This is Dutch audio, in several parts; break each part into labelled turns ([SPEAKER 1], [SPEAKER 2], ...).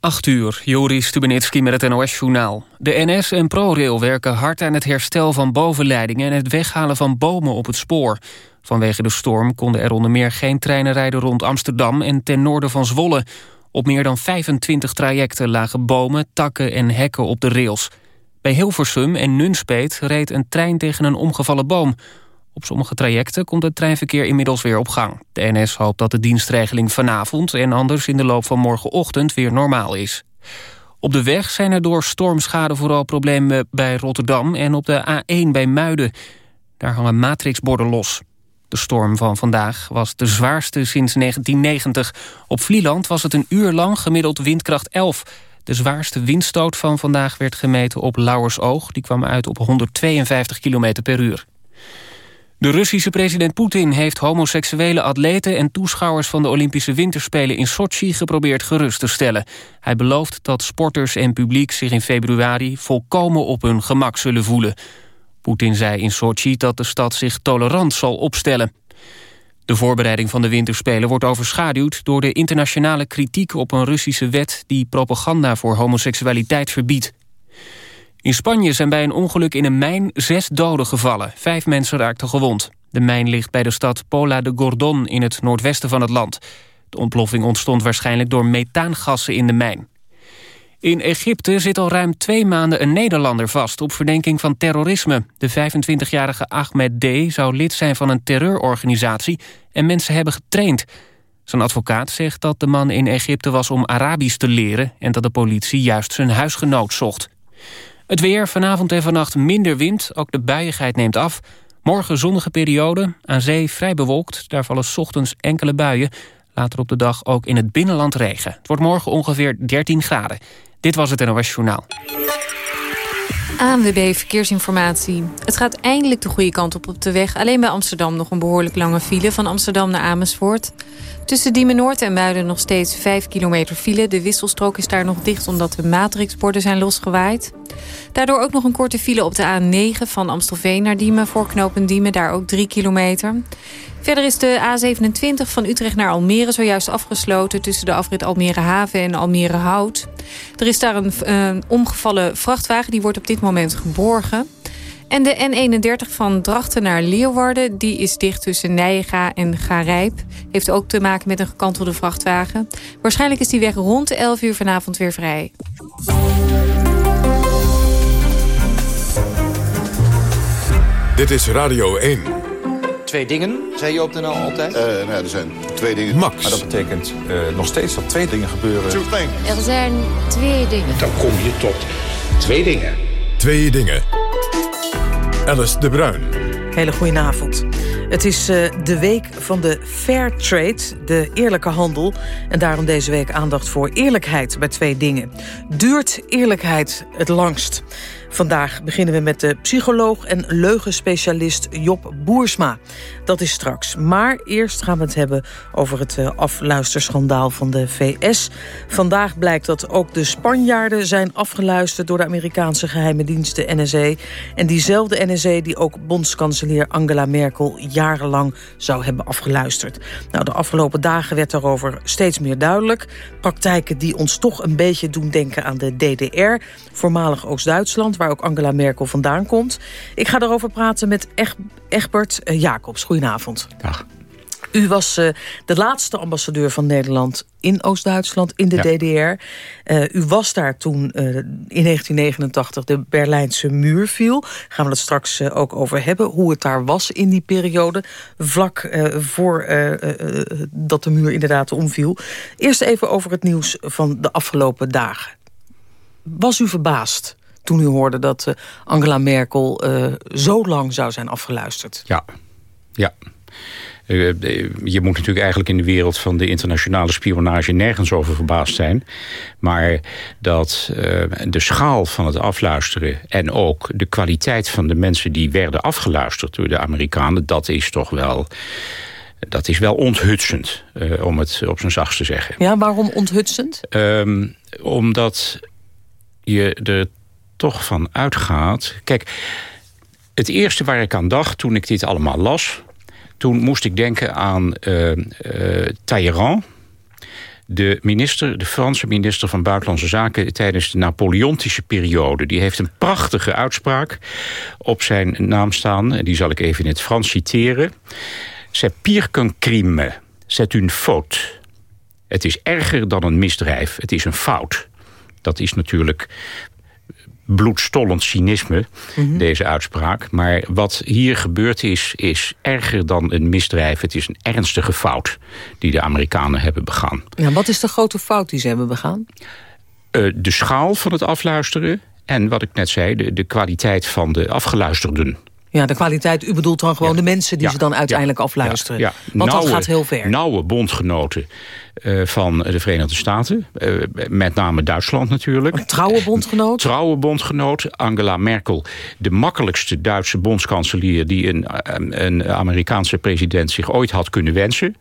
[SPEAKER 1] 8 uur, Joris Stubenitski met het NOS-journaal. De NS en ProRail werken hard aan het herstel van bovenleidingen... en het weghalen van bomen op het spoor. Vanwege de storm konden er onder meer geen treinen rijden rond Amsterdam... en ten noorden van Zwolle. Op meer dan 25 trajecten lagen bomen, takken en hekken op de rails. Bij Hilversum en Nunspeet reed een trein tegen een omgevallen boom. Op sommige trajecten komt het treinverkeer inmiddels weer op gang. De NS hoopt dat de dienstregeling vanavond en anders in de loop van morgenochtend weer normaal is. Op de weg zijn er door stormschade vooral problemen bij Rotterdam en op de A1 bij Muiden. Daar hangen matrixborden los. De storm van vandaag was de zwaarste sinds 1990. Op Vlieland was het een uur lang gemiddeld windkracht 11. De zwaarste windstoot van vandaag werd gemeten op Lauwersoog. Die kwam uit op 152 km per uur. De Russische president Poetin heeft homoseksuele atleten... en toeschouwers van de Olympische Winterspelen in Sochi geprobeerd gerust te stellen. Hij belooft dat sporters en publiek zich in februari... volkomen op hun gemak zullen voelen. Poetin zei in Sochi dat de stad zich tolerant zal opstellen. De voorbereiding van de Winterspelen wordt overschaduwd... door de internationale kritiek op een Russische wet... die propaganda voor homoseksualiteit verbiedt. In Spanje zijn bij een ongeluk in een mijn zes doden gevallen. Vijf mensen raakten gewond. De mijn ligt bij de stad Pola de Gordon in het noordwesten van het land. De ontploffing ontstond waarschijnlijk door methaangassen in de mijn. In Egypte zit al ruim twee maanden een Nederlander vast... op verdenking van terrorisme. De 25-jarige Ahmed D. zou lid zijn van een terreurorganisatie... en mensen hebben getraind. Zijn advocaat zegt dat de man in Egypte was om Arabisch te leren... en dat de politie juist zijn huisgenoot zocht. Het weer, vanavond en vannacht minder wind, ook de buiigheid neemt af. Morgen zonnige periode, aan zee vrij bewolkt. Daar vallen ochtends enkele buien. Later op de dag ook in het binnenland regen. Het wordt morgen ongeveer 13 graden. Dit was het NOS Journaal.
[SPEAKER 2] ANWB Verkeersinformatie. Het gaat eindelijk de goede kant op op de weg. Alleen bij Amsterdam nog een behoorlijk lange file van Amsterdam naar Amersfoort. Tussen Diemen Noord en Muiden nog steeds 5 kilometer file. De wisselstrook is daar nog dicht omdat de matrixborden zijn losgewaaid. Daardoor ook nog een korte file op de A9 van Amstelveen naar Diemen... voor knopen Diemen, daar ook 3 kilometer. Verder is de A27 van Utrecht naar Almere zojuist afgesloten... tussen de afrit Almere Haven en Almere Hout. Er is daar een, omgevallen vrachtwagen, die wordt op dit moment geborgen... En de N31 van Drachten naar Leeuwarden... die is dicht tussen Nijega en Garijp. Heeft ook te maken met een gekantelde vrachtwagen. Waarschijnlijk is die weg rond 11 uur vanavond weer vrij.
[SPEAKER 3] Dit is Radio 1.
[SPEAKER 4] Twee dingen, zei je op de NL altijd?
[SPEAKER 5] Uh, nou, er zijn twee dingen.
[SPEAKER 3] Max.
[SPEAKER 6] Maar dat betekent uh, nog steeds dat twee dingen gebeuren.
[SPEAKER 7] Er zijn twee dingen.
[SPEAKER 8] Dan kom je tot twee dingen.
[SPEAKER 3] Twee dingen. Alice de Bruin.
[SPEAKER 9] Hele goedenavond. Het is uh, de week van de fair trade, de eerlijke handel. En daarom deze week aandacht voor eerlijkheid bij twee dingen. Duurt eerlijkheid het langst? Vandaag beginnen we met de psycholoog en leugenspecialist Job Boersma. Dat is straks. Maar eerst gaan we het hebben over het uh, afluisterschandaal van de VS. Vandaag blijkt dat ook de Spanjaarden zijn afgeluisterd... door de Amerikaanse geheime diensten NSA. En diezelfde NSA die ook bondskanselier Angela Merkel... jarenlang zou hebben afgeluisterd. Nou, de afgelopen dagen werd daarover steeds meer duidelijk. Praktijken die ons toch een beetje doen denken aan de DDR... voormalig Oost-Duitsland waar ook Angela Merkel vandaan komt. Ik ga daarover praten met Egbert uh, Jacobs. Goedenavond.
[SPEAKER 6] Dag.
[SPEAKER 9] U was uh, de laatste ambassadeur van Nederland in Oost-Duitsland, in de ja. DDR. Uh, u was daar toen uh, in 1989 de Berlijnse muur viel. Gaan we het straks ook over hebben, hoe het daar was in die periode... vlak voor dat de muur inderdaad omviel. Eerst even over het nieuws van de afgelopen dagen. Was u verbaasd toen u hoorde dat uh, Angela Merkel uh, zo lang zou zijn afgeluisterd.
[SPEAKER 6] Ja, ja. Uh, je moet natuurlijk eigenlijk in de wereld van de internationale spionage nergens over verbaasd zijn. Maar dat de schaal van het afluisteren en ook de kwaliteit van de mensen die werden afgeluisterd door de Amerikanen, dat is toch wel dat is wel onthutsend, uh, om het op zijn zachtst te zeggen.
[SPEAKER 9] Ja, waarom onthutsend?
[SPEAKER 6] Um, omdat je er toch van uitgaat... Kijk, het eerste waar ik aan dacht toen ik dit allemaal las... toen moest ik denken aan uh, Talleyrand... De minister, de Franse minister van Buitenlandse Zaken... tijdens de Napoleontische periode... die heeft een prachtige uitspraak op zijn naam staan. Die zal ik even in het Frans citeren. C'est pire qu'un crime. C'est une faute. Het is erger dan een misdrijf. Het is een fout. Dat is natuurlijk bloedstollend cynisme, mhm. deze uitspraak. Maar wat hier gebeurd is, is erger dan een misdrijf. Het is een ernstige fout die de Amerikanen hebben begaan.
[SPEAKER 9] Ja, wat is de grote fout die ze hebben begaan?
[SPEAKER 6] Uh, de schaal van het afluisteren en wat ik net zei, de, de kwaliteit van de afgeluisterden.
[SPEAKER 9] Ja, de kwaliteit, u bedoelt dan gewoon de mensen die ze dan uiteindelijk afluisteren. Ja, Want dat gaat heel ver.
[SPEAKER 6] Nauwe bondgenoten uh, van de Verenigde Staten. Uh, met name Duitsland natuurlijk.
[SPEAKER 9] Een trouwe bondgenoot?
[SPEAKER 6] Trouwe bondgenoot. Angela Merkel, de makkelijkste Duitse bondskanselier... die een, een Amerikaanse president zich ooit had kunnen wensen.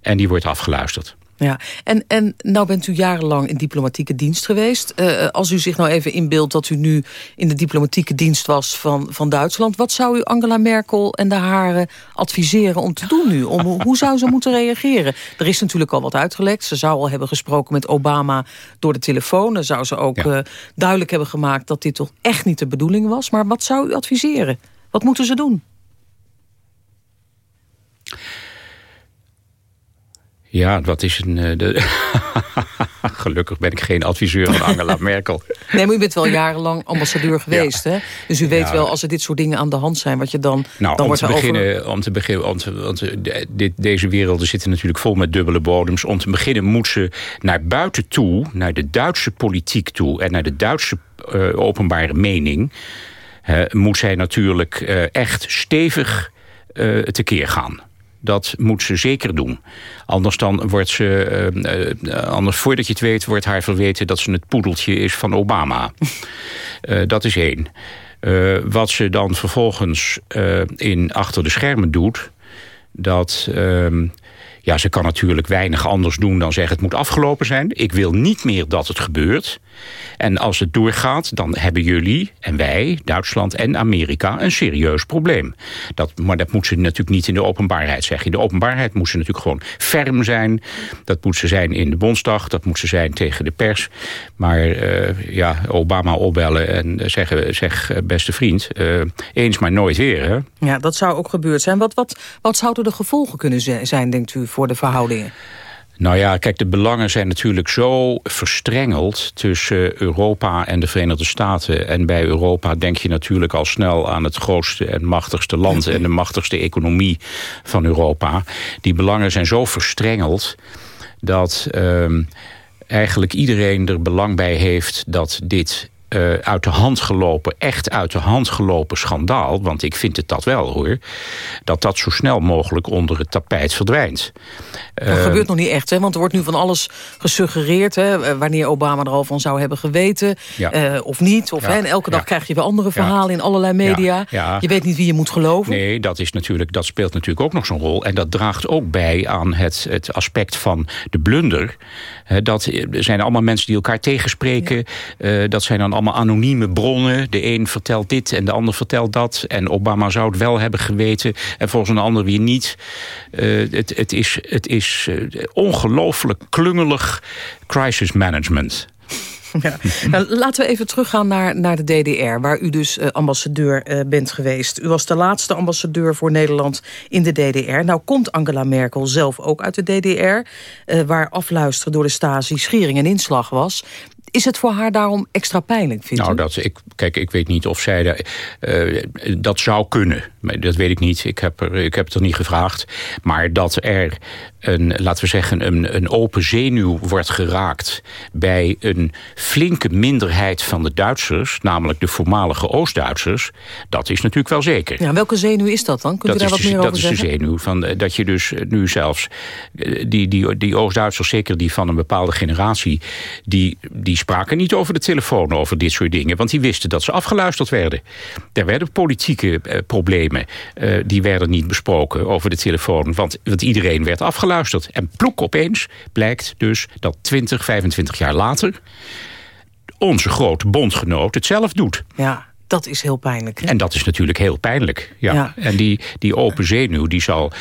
[SPEAKER 6] En die wordt afgeluisterd.
[SPEAKER 9] Ja, en, en nou bent u jarenlang in diplomatieke dienst geweest. Uh, als u zich nou even inbeeldt dat u nu in de diplomatieke dienst was van, van Duitsland... wat zou u Angela Merkel en de haren adviseren om te doen nu? Om, hoe zou ze moeten reageren? Er is natuurlijk al wat uitgelekt. Ze zou al hebben gesproken met Obama door de telefoon. Dan zou ze ook uh, duidelijk hebben gemaakt dat dit toch echt niet de bedoeling was. Maar wat zou u adviseren? Wat moeten ze doen?
[SPEAKER 6] Ja, wat is een... Uh, de Gelukkig ben ik geen adviseur van Angela Merkel.
[SPEAKER 9] Nee, maar u bent wel jarenlang ambassadeur geweest, hè? Dus u weet wel, als er dit soort dingen aan de hand zijn... wat je dan...
[SPEAKER 6] Nou,
[SPEAKER 9] dan
[SPEAKER 6] om, te beginnen, om te beginnen... Om te, want dit, deze werelden zitten natuurlijk vol met dubbele bodems. Om te beginnen moet ze naar buiten toe... naar de Duitse politiek toe... en naar de Duitse uh, openbare mening... Uh, moet zij natuurlijk echt stevig tekeer gaan. Dat moet ze zeker doen. Anders dan wordt ze, uh, uh, anders voordat je het weet, wordt haar verweten dat ze het poedeltje is van Obama. uh, dat is één. wat ze dan vervolgens in achter de schermen doet, dat ehm, ja, ze kan natuurlijk weinig anders doen dan zeggen het moet afgelopen zijn. Ik wil niet meer dat het gebeurt. En als het doorgaat, dan hebben jullie en wij, Duitsland en Amerika, een serieus probleem. Dat, maar dat moet ze natuurlijk niet in de openbaarheid zeggen. In de openbaarheid moet ze natuurlijk gewoon ferm zijn. Dat moet ze zijn in de Bondsdag, dat moet ze zijn tegen de pers. Maar uh, ja, Obama opbellen en zeggen, zeg beste vriend, uh, eens maar nooit weer. Hè?
[SPEAKER 9] Ja, dat zou ook gebeurd zijn. Wat, wat, wat zouden de gevolgen kunnen zijn, denkt u, voor de verhoudingen?
[SPEAKER 6] Nou ja, kijk, de belangen zijn natuurlijk zo verstrengeld tussen Europa en de Verenigde Staten. En bij Europa denk je natuurlijk al snel aan het grootste en machtigste land en de machtigste economie van Europa. Die belangen zijn zo verstrengeld dat um, eigenlijk iedereen er belang bij heeft dat dit uh, uit de hand gelopen, echt uit de hand gelopen schandaal... want ik vind het dat wel hoor... dat dat zo snel mogelijk onder het tapijt verdwijnt.
[SPEAKER 9] Dat uh, gebeurt nog niet echt, hè? want er wordt nu van alles gesuggereerd... Hè? Eh, wanneer Obama er al van zou hebben geweten, ja. uh, of niet. Of, ja. hè? En elke dag ja. krijg je weer andere verhalen in allerlei media. Je weet niet wie je moet geloven.
[SPEAKER 6] Nee, dat, is natuurlijk, dat speelt natuurlijk ook nog zo'n rol. En dat draagt ook bij aan het, het aspect van de blunder... Dat zijn allemaal mensen die elkaar tegenspreken. Dat zijn dan allemaal anonieme bronnen. De een vertelt dit en de ander vertelt dat. En Obama zou het wel hebben geweten. En volgens een ander weer niet. Uh, het, het is, het is uh, ongelooflijk klungelig crisis management.
[SPEAKER 9] Nou, laten we even teruggaan naar, naar de DDR, waar u dus uh, ambassadeur bent geweest. U was de laatste ambassadeur voor Nederland in de DDR. Nou komt Angela Merkel zelf ook uit de DDR... Waar afluisteren door de Stasi schering en inslag was. Is het voor haar daarom extra pijnlijk, vindt
[SPEAKER 6] nou,
[SPEAKER 9] u?
[SPEAKER 6] Dat, ik, kijk, ik weet niet of zij... De, uh, dat zou kunnen. Dat weet ik niet. Ik heb, er, ik heb het er niet gevraagd. Maar dat er een, laten we zeggen, een, een open zenuw wordt geraakt... bij een flinke minderheid van de Duitsers... namelijk de voormalige Oost-Duitsers... dat is natuurlijk wel zeker.
[SPEAKER 9] Ja, welke zenuw is dat dan? Kunt dat u daar wat
[SPEAKER 6] de,
[SPEAKER 9] meer
[SPEAKER 6] over
[SPEAKER 9] zeggen?
[SPEAKER 6] Dat is de zenuw. Van, dat je dus nu zelfs... die, die, die Oost-Duitsers, zeker die van een bepaalde generatie... die, die spraken niet over de telefoon over dit soort dingen. Want die wisten dat ze afgeluisterd werden. Er werden politieke problemen. Die werden niet besproken over de telefoon. Want, want iedereen werd afgeluisterd. En ploek opeens blijkt dus dat 20, 25 jaar later... onze grote bondgenoot het zelf doet.
[SPEAKER 9] Ja, Dat is heel pijnlijk.
[SPEAKER 6] En dat is natuurlijk heel pijnlijk. Ja.
[SPEAKER 9] Ja.
[SPEAKER 6] En die, die open zenuw, die zal,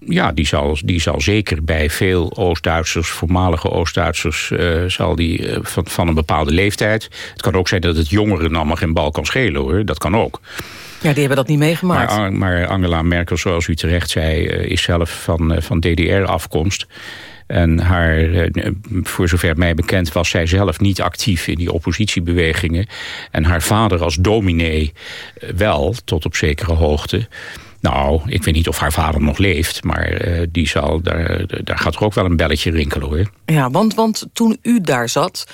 [SPEAKER 6] ja, die, zal, die zal zeker bij veel Oost-Duitsers, voormalige Oost-Duitsers, eh, zal die eh, van, van een bepaalde leeftijd. Het kan ook zijn dat het jongeren allemaal geen bal kan schelen hoor. Dat kan ook.
[SPEAKER 9] Ja, die hebben dat niet meegemaakt.
[SPEAKER 6] Maar, maar Angela Merkel, zoals u terecht zei, eh, is zelf van, eh, van DDR-afkomst. En haar, eh, voor zover mij bekend was zij zelf niet actief in die oppositiebewegingen. En haar vader als dominee wel, tot op zekere hoogte. Nou, ik weet niet of haar vader nog leeft, maar die zal, daar, daar gaat er ook wel een belletje rinkelen hoor.
[SPEAKER 9] Ja, want, want toen u daar zat,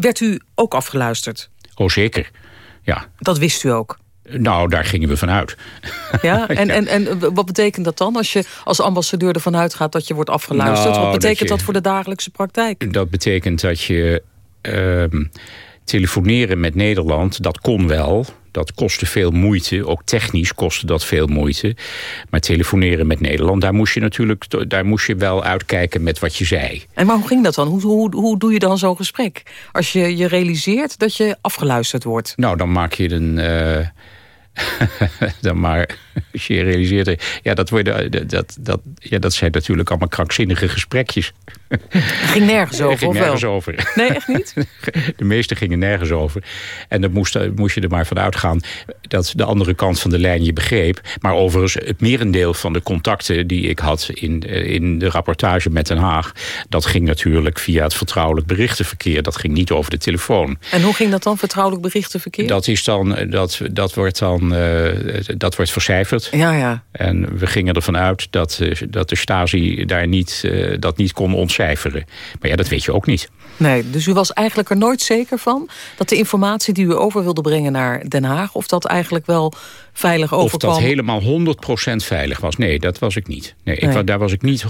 [SPEAKER 9] werd u ook afgeluisterd.
[SPEAKER 6] Oh zeker, ja.
[SPEAKER 9] Dat wist u ook.
[SPEAKER 6] Nou, daar gingen we vanuit.
[SPEAKER 9] Ja? En, en, en wat betekent dat dan als je als ambassadeur ervan uitgaat dat je wordt afgeluisterd?
[SPEAKER 6] Nou,
[SPEAKER 9] wat betekent
[SPEAKER 6] dat
[SPEAKER 9] voor de dagelijkse praktijk?
[SPEAKER 6] Dat betekent dat je ehm, telefoneren met Nederland, dat kon wel. Dat kostte veel moeite, ook technisch kostte dat veel moeite. Maar telefoneren met Nederland, daar moest je natuurlijk daar moest je wel uitkijken met wat je zei.
[SPEAKER 9] En maar hoe ging dat dan? Hoe, hoe, hoe doe je dan zo'n gesprek? Als je je realiseert dat je afgeluisterd wordt.
[SPEAKER 6] Nou, dan maak je een. eh, dan maar, als je realiseert. Ja dat, worden, dat, dat, ja, dat zijn natuurlijk allemaal krankzinnige gesprekjes.
[SPEAKER 9] Het ging nergens over,
[SPEAKER 6] ging nergens
[SPEAKER 9] wel?
[SPEAKER 6] over.
[SPEAKER 9] Nee, echt niet?
[SPEAKER 6] De meeste gingen nergens over. En dan moest, moest je er maar van uitgaan dat de andere kant van de lijn je begreep. Maar overigens, het merendeel van de contacten die ik had in, eh, in de rapportage met Den Haag, dat ging natuurlijk via het vertrouwelijk berichtenverkeer. Dat ging niet over de telefoon.
[SPEAKER 9] En hoe ging dat dan, vertrouwelijk berichtenverkeer?
[SPEAKER 6] Dat, is dan, dat, dat wordt dan eh, dat wordt vercijferd.
[SPEAKER 9] Ja, ja.
[SPEAKER 6] En we gingen ervan uit dat, eh, dat de Stasi daar niet, eh, dat niet kon ontcijferen. Maar ja, dat weet je ook niet.
[SPEAKER 9] Nee, dus u was eigenlijk er nooit zeker van... dat de informatie die u over wilde brengen naar Den Haag... of dat eigenlijk wel veilig
[SPEAKER 6] Of
[SPEAKER 9] overkwam?
[SPEAKER 6] dat helemaal 100% veilig was. Nee, dat was ik niet. Nee, ik,
[SPEAKER 9] Nee.
[SPEAKER 6] daar was ik niet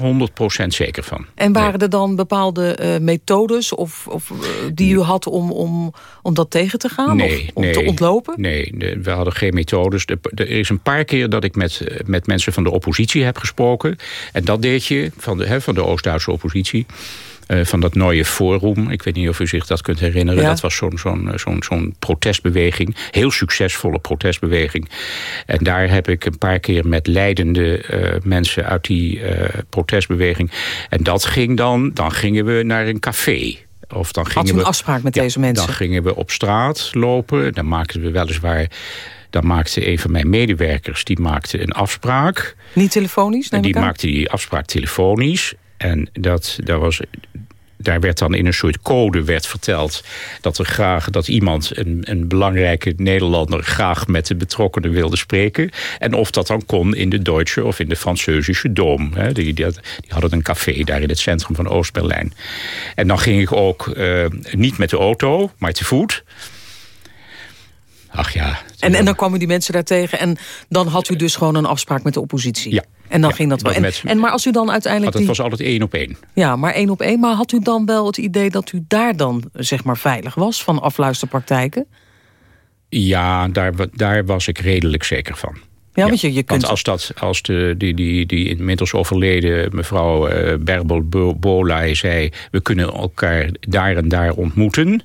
[SPEAKER 6] 100% zeker van.
[SPEAKER 9] En waren er dan bepaalde eh, methodes of, of, eh, die u had om, om, om dat tegen te gaan?
[SPEAKER 6] Nee,
[SPEAKER 9] of om
[SPEAKER 6] nee,
[SPEAKER 9] te ontlopen?
[SPEAKER 6] Nee, we hadden geen methodes. De- Er is een paar keer dat ik met, eh, met mensen van de oppositie heb gesproken. En dat deed je van de, van de Oost-Duitse oppositie. Eh, van dat Neue Forum. Ik weet niet of u zich dat kunt herinneren.
[SPEAKER 9] Ja.
[SPEAKER 6] Dat was zo'n zo'n zo'n zo'n protestbeweging. Heel succesvolle protestbeweging. En daar heb ik een paar keer met leidende eh, mensen uit die eh, protestbeweging. En dat ging dan, dan gingen we naar een café. Of dan
[SPEAKER 9] Had
[SPEAKER 6] gingen
[SPEAKER 9] u een
[SPEAKER 6] we,
[SPEAKER 9] afspraak met
[SPEAKER 6] Ja,
[SPEAKER 9] deze mensen?
[SPEAKER 6] Dan gingen we op straat lopen. Dan maakten we weliswaar... Dan maakte een van mijn medewerkers die maakte een afspraak.
[SPEAKER 9] Niet telefonisch,
[SPEAKER 6] En die maakte die afspraak telefonisch. En dat, dat was, daar werd dan in een soort code werd verteld... dat er graag dat iemand, een, een belangrijke Nederlander... graag met de betrokkenen wilde spreken. En of dat dan kon in de Duitse of in de Franseusische Dom. Hè. Die, die, had- die hadden een café daar in het centrum van Oost-Berlijn. En dan ging ik ook eh, niet met de auto, maar te voet... Ach ja.
[SPEAKER 9] En, en dan kwamen die mensen daar tegen en dan had u dus gewoon een afspraak met de oppositie.
[SPEAKER 6] Ja.
[SPEAKER 9] En dan
[SPEAKER 6] Ja,
[SPEAKER 9] ging dat wel. En,
[SPEAKER 6] met-
[SPEAKER 9] en maar als u dan uiteindelijk
[SPEAKER 6] het
[SPEAKER 9] die,
[SPEAKER 6] was altijd één op één.
[SPEAKER 9] ja, maar één op één, maar had u dan wel het idee dat u daar dan zeg maar veilig was van afluisterpraktijken?
[SPEAKER 6] Ja, daar, daar was ik redelijk zeker van.
[SPEAKER 9] Ja, want je, je kunt.
[SPEAKER 6] Want als, dat, als de, die, die, die inmiddels overleden mevrouw eh, Berbel Bo- Bolai zei... we kunnen elkaar daar en daar ontmoeten...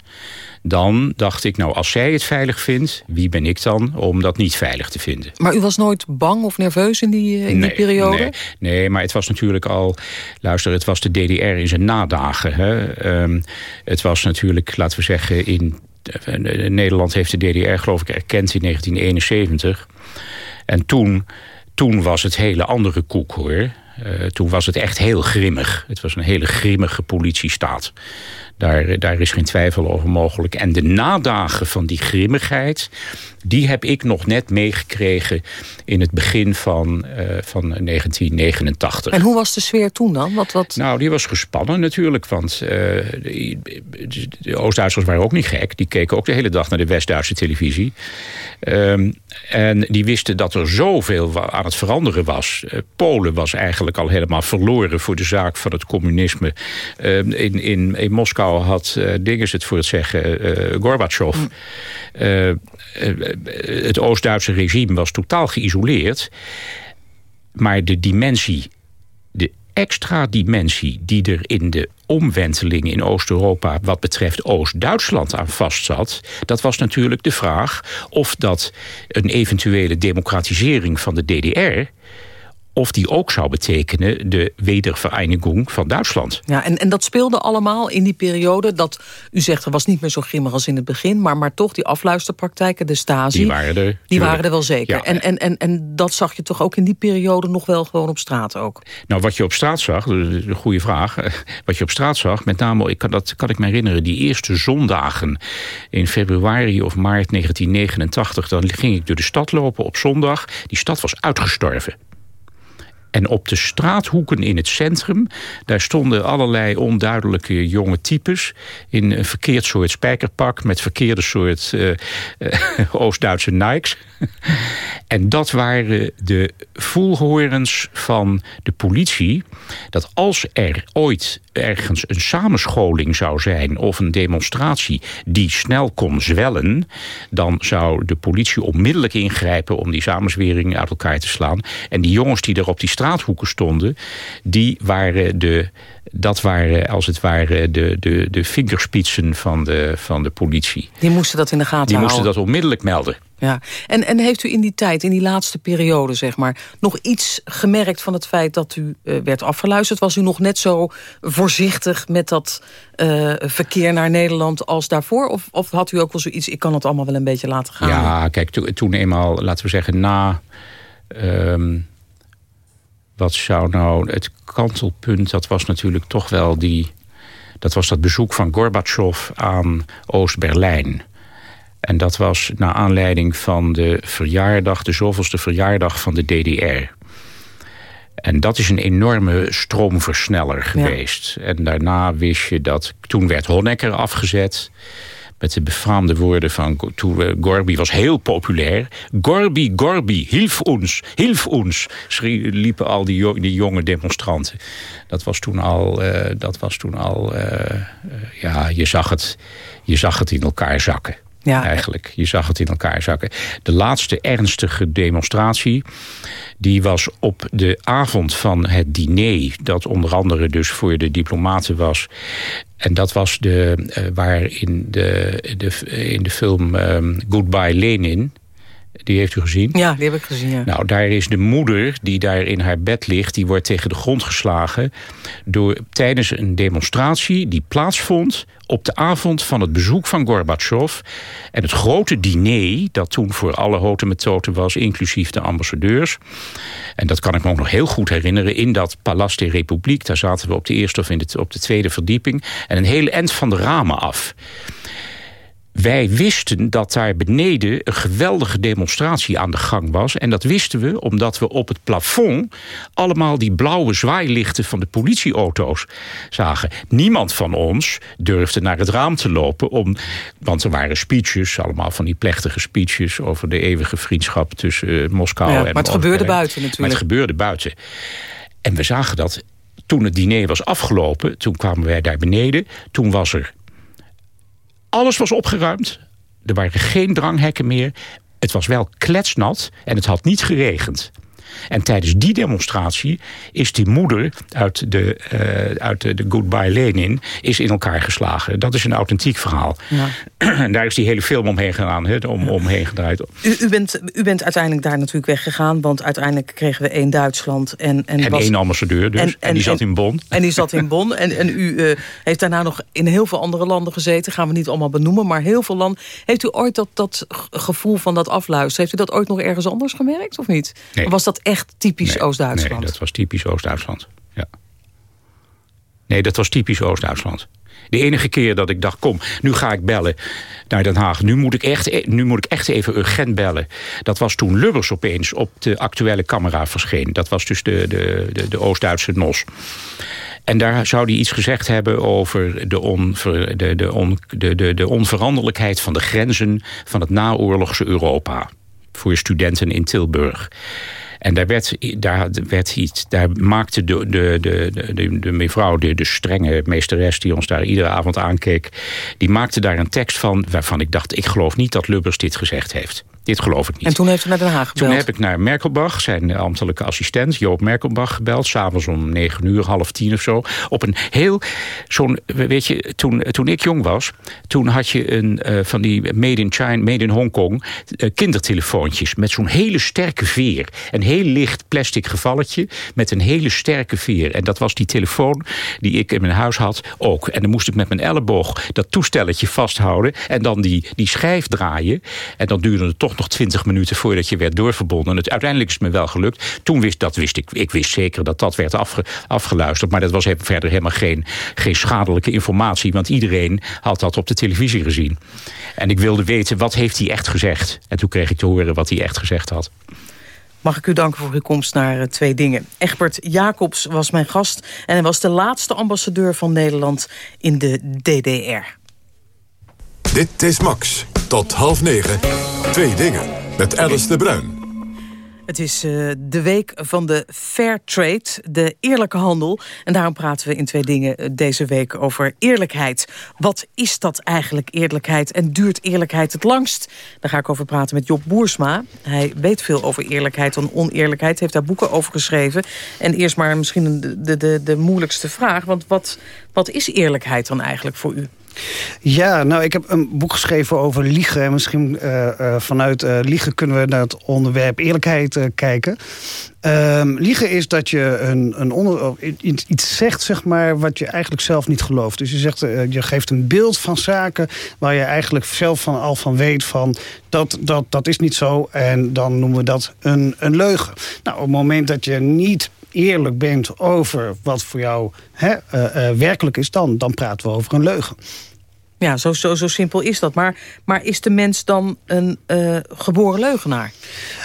[SPEAKER 6] dan dacht ik, nou, als zij het veilig vindt... wie ben ik dan om dat niet veilig te vinden?
[SPEAKER 9] Maar u was nooit bang of nerveus in die, eh, in die periode?
[SPEAKER 6] Nee, nee, maar het was natuurlijk al... Luister, het was de DDR in zijn nadagen. Hè. Ehm, het was natuurlijk, laten we zeggen... in eh, Nederland heeft de DDR, geloof ik, erkend in 1971. En toen, toen was het hele andere koek, hoor. Eh, toen was het echt heel grimmig. Het was een hele grimmige politiestaat. Daar, daar is geen twijfel over mogelijk. En de nadagen van die grimmigheid... die heb ik nog net meegekregen in het begin van, eh, van 1989.
[SPEAKER 9] En hoe was de sfeer toen dan? Wat, wat...
[SPEAKER 6] Nou, die was gespannen natuurlijk, want eh, de, de Oost-Duitsers waren ook niet gek. Die keken ook de hele dag naar de West-Duitse televisie. Ehm, en die wisten dat er zoveel aan het veranderen was. Eh, Polen was eigenlijk al helemaal verloren voor de zaak van het communisme. Ehm, in, in, in Moskou had uh, Dinges het voor het zeggen, uh, Gorbachev. Uh, het Oost-Duitse regime was totaal geïsoleerd. Maar de dimensie, de extra dimensie die er in de omwenteling in Oost-Europa wat betreft Oost-Duitsland aan vastzat, dat was natuurlijk de vraag of dat een eventuele democratisering van de DDR of die ook zou betekenen de wedervereniging van Duitsland.
[SPEAKER 9] Ja, en, en dat speelde allemaal in die periode dat u zegt er was niet meer zo grimmig als in het begin, maar, maar toch die afluisterpraktijken, de Stasi,
[SPEAKER 6] die waren er,
[SPEAKER 9] die waren er wel zeker. en, en, en, en dat zag je toch ook in die periode nog wel gewoon op straat ook?
[SPEAKER 6] Nou, wat je op straat zag, een goede vraag, wat je op straat zag, met name, ik kan, dat kan ik me herinneren, die eerste zondagen in februari of maart 1989, dan ging ik door de stad lopen op zondag. Die stad was uitgestorven. En op de straathoeken in het centrum... daar stonden allerlei onduidelijke jonge types... in een verkeerd soort spijkerpak... met verkeerde soort uh, uh, Oost-Duitse Nikes. en dat waren de voelhorens van de politie... dat als er ooit ergens een samenscholing zou zijn... of een demonstratie die snel kon zwellen... dan zou de politie onmiddellijk ingrijpen... om die samenzwering uit elkaar te slaan. En die jongens die er op die straathoeken stonden... die waren de dat waren als het ware de, de, de vingerspitsen van de, van de politie.
[SPEAKER 9] Die moesten dat in de gaten
[SPEAKER 6] Die
[SPEAKER 9] houden.
[SPEAKER 6] moesten dat onmiddellijk melden.
[SPEAKER 9] Ja. En, en heeft u in die tijd, in die laatste periode, zeg maar... nog iets gemerkt van het feit dat u uh, werd afgeluisterd? Was u nog net zo voorzichtig met dat uh, verkeer naar Nederland als daarvoor? Of, of had u ook wel zoiets, ik kan het allemaal wel een beetje laten gaan?
[SPEAKER 6] Ja, kijk, to, toen eenmaal, laten we zeggen, na... Um, wat zou nou het kantelpunt, dat was natuurlijk toch wel die... dat was dat bezoek van Gorbachev aan Oost-Berlijn. En dat was naar aanleiding van de verjaardag, de zoveelste verjaardag van de DDR. En dat is een enorme stroomversneller geweest. Ja. En daarna wist je dat, toen werd Honecker afgezet met de befaamde woorden van Gorby was heel populair. Gorby, Gorby, hilf ons, hilf ons, schrie, liepen al die, die, jonge demonstranten. Dat was toen al, uh, dat was toen al uh, ja, je zag, het, je zag het in elkaar zakken. Ja. Eigenlijk. Je zag het in elkaar zakken. De laatste ernstige demonstratie... die was op de avond van het diner... dat onder andere dus voor de diplomaten was... En dat was de, uh, waar in de, de, in de film um, Goodbye Lenin... Die heeft u gezien?
[SPEAKER 9] Ja, die heb ik gezien, ja.
[SPEAKER 6] Nou, daar is de moeder die daar in haar bed ligt... die wordt tegen de grond geslagen... Door, tijdens een demonstratie die plaatsvond... op de avond van het bezoek van Gorbachev... en het grote diner dat toen voor alle houten metoten was... inclusief de ambassadeurs. En dat kan ik me ook nog heel goed herinneren... in dat Palace de Republiek. Daar zaten we op de eerste of in de, op de tweede verdieping... en een hele end van de ramen af wij wisten dat daar beneden een geweldige demonstratie aan de gang was. En dat wisten we omdat we op het plafond... allemaal die blauwe zwaailichten van de politieauto's zagen. Niemand van ons durfde naar het raam te lopen. Om, want er waren speeches, allemaal van die plechtige speeches... over de eeuwige vriendschap tussen uh, Moskou
[SPEAKER 9] ja,
[SPEAKER 6] en...
[SPEAKER 9] Maar het gebeurde buiten natuurlijk.
[SPEAKER 6] Maar het gebeurde buiten. En we zagen dat toen het diner was afgelopen... toen kwamen wij daar beneden. Toen was er alles was opgeruimd. Er waren geen dranghekken meer. Het was wel kletsnat en het had niet geregend. En tijdens die demonstratie is die moeder uit de, uh, uit de, de Goodbye Lenin is in elkaar geslagen. Dat is een authentiek verhaal. Ja. En daar is die hele film omheen gedaan, he, om, omheen gedraaid.
[SPEAKER 9] U, u, bent, u bent uiteindelijk daar natuurlijk weggegaan, want uiteindelijk kregen we één Duitsland. En, en,
[SPEAKER 6] en
[SPEAKER 9] was,
[SPEAKER 6] één ambassadeur dus, en, en, en die zat in Bonn.
[SPEAKER 9] En die zat in Bonn. En, en u uh, heeft daarna nog in heel veel andere landen gezeten, gaan we niet allemaal benoemen, maar heel veel landen. Heeft u ooit dat, dat gevoel van dat afluisteren, heeft u dat ooit nog ergens anders gemerkt of niet?
[SPEAKER 6] Nee.
[SPEAKER 9] Was dat echt typisch
[SPEAKER 6] nee,
[SPEAKER 9] Oost-Duitsland?
[SPEAKER 6] Nee, dat was typisch Oost-Duitsland. Ja. Nee, dat was typisch Oost-Duitsland. De enige keer dat ik dacht, kom, nu ga ik bellen naar Den Haag. Nu moet ik echt, nu moet ik echt even urgent bellen. Dat was toen Lubbers opeens op de actuele camera verscheen. Dat was dus de, de, de, de Oost-Duitse NOS. En daar zou hij iets gezegd hebben over de, onver, de, de, on, de, de, de onveranderlijkheid van de grenzen van het naoorlogse Europa. Voor studenten in Tilburg. En daar, werd, daar, werd iets, daar maakte de, de, de, de, de mevrouw, de, de strenge meesteres die ons daar iedere avond aankeek, die maakte daar een tekst van waarvan ik dacht, ik geloof niet dat Lubbers dit gezegd heeft. Dit geloof ik niet.
[SPEAKER 9] En toen heeft u naar Den Haag gebeld?
[SPEAKER 6] Toen heb ik naar Merkelbach, zijn ambtelijke assistent... Joop Merkelbach gebeld, s'avonds om negen uur, half tien of zo. Op een heel... zo'n Weet je, toen, toen ik jong was... toen had je een uh, van die made in China, made in Hongkong... Uh, kindertelefoontjes met zo'n hele sterke veer. Een heel licht plastic gevalletje met een hele sterke veer. En dat was die telefoon die ik in mijn huis had ook. En dan moest ik met mijn elleboog dat toestelletje vasthouden... en dan die, die schijf draaien. En dan duurde het toch nog twintig minuten voordat je werd doorverbonden. Het, uiteindelijk is het me wel gelukt. Toen wist, dat wist ik, ik wist zeker dat dat werd afge, afgeluisterd. Maar dat was verder helemaal geen, geen schadelijke informatie. Want iedereen had dat op de televisie gezien. En ik wilde weten, wat heeft hij echt gezegd? En toen kreeg ik te horen wat hij echt gezegd had.
[SPEAKER 9] Mag ik u danken voor uw komst naar uh, twee dingen. Egbert Jacobs was mijn gast en hij was de laatste ambassadeur van Nederland in de DDR.
[SPEAKER 3] Dit is Max. Tot half negen. Twee dingen. Met Alice de Bruin.
[SPEAKER 9] Het is uh, de week van de fair trade, de eerlijke handel. En daarom praten we in twee dingen uh, deze week over eerlijkheid. Wat is dat eigenlijk, eerlijkheid? En duurt eerlijkheid het langst? Daar ga ik over praten met Job Boersma. Hij weet veel over eerlijkheid en oneerlijkheid. Heeft daar boeken over geschreven. En eerst maar misschien de, de, de moeilijkste vraag. Want wat, wat is eerlijkheid dan eigenlijk voor u?
[SPEAKER 5] Ja, nou, ik heb een boek geschreven over liegen. En misschien uh, uh, vanuit uh, liegen kunnen we naar het onderwerp eerlijkheid kijken. Um, liegen is dat je een, een iets zegt, zeg maar, wat je eigenlijk zelf niet gelooft. Dus je, zegt, je geeft een beeld van zaken waar je eigenlijk zelf van, al van weet van dat, dat, dat is niet zo. En dan noemen we dat een, een leugen. Nou, op het moment dat je niet eerlijk bent over wat voor jou hè, uh, uh, werkelijk is... Dan, dan praten we over een leugen.
[SPEAKER 9] Ja, zo, zo, zo simpel is dat. Maar, maar is de mens dan een uh, geboren leugenaar?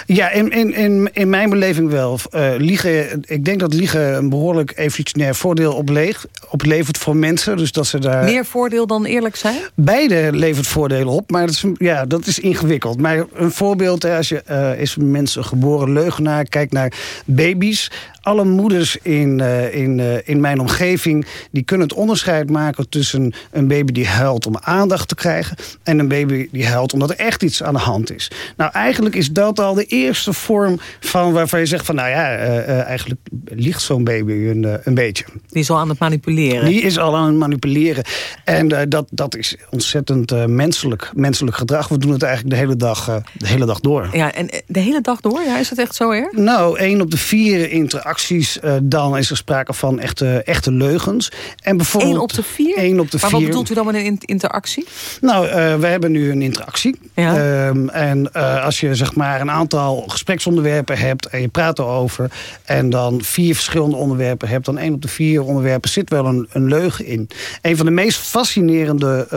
[SPEAKER 5] Ja, in, in, in, in mijn beleving wel. Uh, liegen, ik denk dat liegen een behoorlijk evolutionair voordeel opleeg, oplevert voor mensen. Dus dat ze daar...
[SPEAKER 9] Meer voordeel dan eerlijk zijn?
[SPEAKER 5] Beide levert voordelen op, maar dat is, ja, dat is ingewikkeld. Maar een voorbeeld als je, uh, is een mens een geboren leugenaar. Kijk naar baby's alle moeders in, uh, in, uh, in mijn omgeving... die kunnen het onderscheid maken tussen een baby die huilt om aandacht te krijgen... en een baby die huilt omdat er echt iets aan de hand is. Nou, eigenlijk is dat al de eerste vorm van waarvan je zegt van... nou ja, uh, eigenlijk ligt zo'n baby een, een beetje.
[SPEAKER 9] Die is al aan het manipuleren.
[SPEAKER 5] Die is al aan het manipuleren. En dat, dat is ontzettend menselijk, menselijk gedrag. We doen het eigenlijk de hele dag, de hele dag door.
[SPEAKER 9] Ja, en de hele dag door? Ja, is dat echt zo erg?
[SPEAKER 5] Nou, één op de vier interacties acties, uh, dan is er sprake van echte, echte leugens.
[SPEAKER 9] En bijvoorbeeld, Eén op de vier?
[SPEAKER 5] Één op de
[SPEAKER 9] maar
[SPEAKER 5] vier.
[SPEAKER 9] wat bedoelt u dan met een interactie?
[SPEAKER 5] Nou, uh, we hebben nu een interactie. Ja. Um, en uh, als je zeg maar een aantal gespreksonderwerpen hebt... en je praat erover... en dan vier verschillende onderwerpen hebt... dan één op de vier onderwerpen zit wel een, een leugen in. Een van de meest fascinerende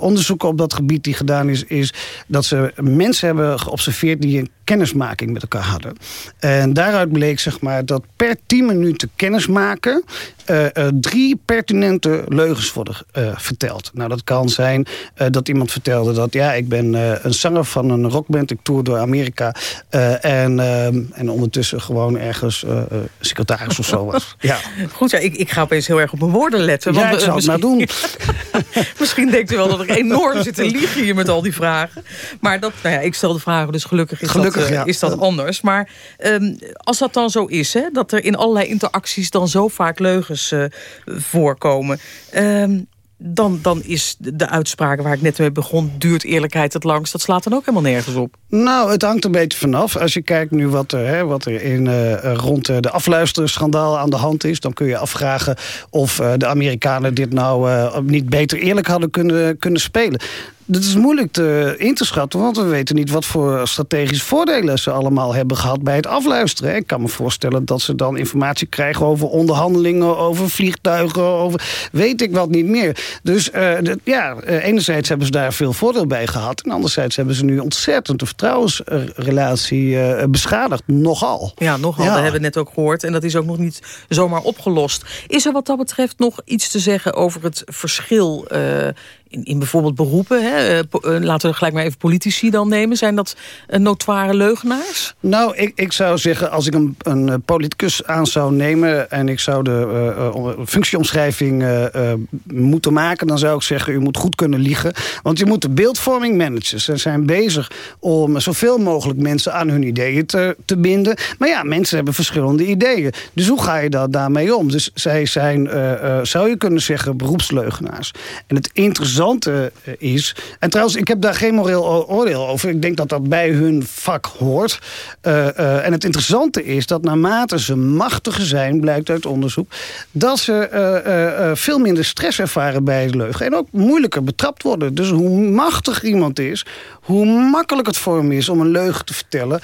[SPEAKER 5] onderzoeken op dat gebied die gedaan is... is dat ze mensen hebben geobserveerd die een kennismaking met elkaar hadden. En daaruit bleek zeg maar, dat per 10 minuten kennismaken... Uh, uh, drie pertinente leugens worden uh, verteld. Nou, dat kan zijn dat iemand vertelde dat... ja, ik ben een zanger van een rockband, ik tour door Amerika... en, en ondertussen gewoon ergens secretaris of zo was.
[SPEAKER 9] Ja. Goed, ja, ik, ik ga opeens heel erg op mijn woorden letten.
[SPEAKER 5] Want, ja, ik zou het nou doen.
[SPEAKER 9] misschien denkt u wel dat ik enorm zit te liegen hier met al die vragen. Maar dat, nou ja, ik stel de vragen, dus gelukkig is gelukkig, ja. is dat anders. Maar um, als dat dan zo is, hè, dat er in allerlei interacties dan zo vaak leugens uh, voorkomen... Um, dan, dan is de uitspraak waar ik net mee begon... duurt eerlijkheid het langst, dat slaat dan ook helemaal nergens op.
[SPEAKER 5] Nou, het hangt een beetje vanaf. Als je kijkt nu wat er, hè, wat er in, uh, rond de afluisterschandaal aan de hand is... dan kun je afvragen of uh, de Amerikanen dit nou niet beter eerlijk hadden kunnen, kunnen spelen dat is moeilijk te, in te schatten, want we weten niet wat voor strategische voordelen ze allemaal hebben gehad bij het afluisteren. Ik kan me voorstellen dat ze dan informatie krijgen over onderhandelingen, over vliegtuigen, over weet ik wat niet meer. Dus uh, de, ja, uh, enerzijds hebben ze daar veel voordeel bij gehad en anderzijds hebben ze nu ontzettend de vertrouwensrelatie uh, beschadigd. Nogal.
[SPEAKER 9] Ja, nogal. Ja. Dat hebben we net ook gehoord en dat is ook nog niet zomaar opgelost. Is er wat dat betreft nog iets te zeggen over het verschil in, in bijvoorbeeld beroepen, hè, eh, eh, laten we gelijk maar even politici dan nemen, zijn dat notoire leugenaars?
[SPEAKER 5] Nou, ik, ik zou zeggen, als ik een, een politicus aan zou nemen en ik zou de functieomschrijving moeten maken, dan zou ik zeggen, u moet goed kunnen liegen. Want je moet de beeldvorming managen. Ze zijn bezig om zoveel mogelijk mensen aan hun ideeën te, te binden. Maar ja, mensen hebben verschillende ideeën. Dus hoe ga je daar daarmee om? Dus zij zijn, zou je kunnen zeggen, beroepsleugenaars. En het interessante eh, is... en trouwens, ik heb daar geen moreel oordeel over. Ik denk dat dat bij hun vak hoort. Uh, uh, en het interessante is dat naarmate ze machtiger zijn... blijkt uit onderzoek... dat ze veel minder stress ervaren bij het leugen. En ook moeilijker betrapt worden. Dus hoe machtig iemand is... hoe makkelijk het voor hem is om een leugen te vertellen...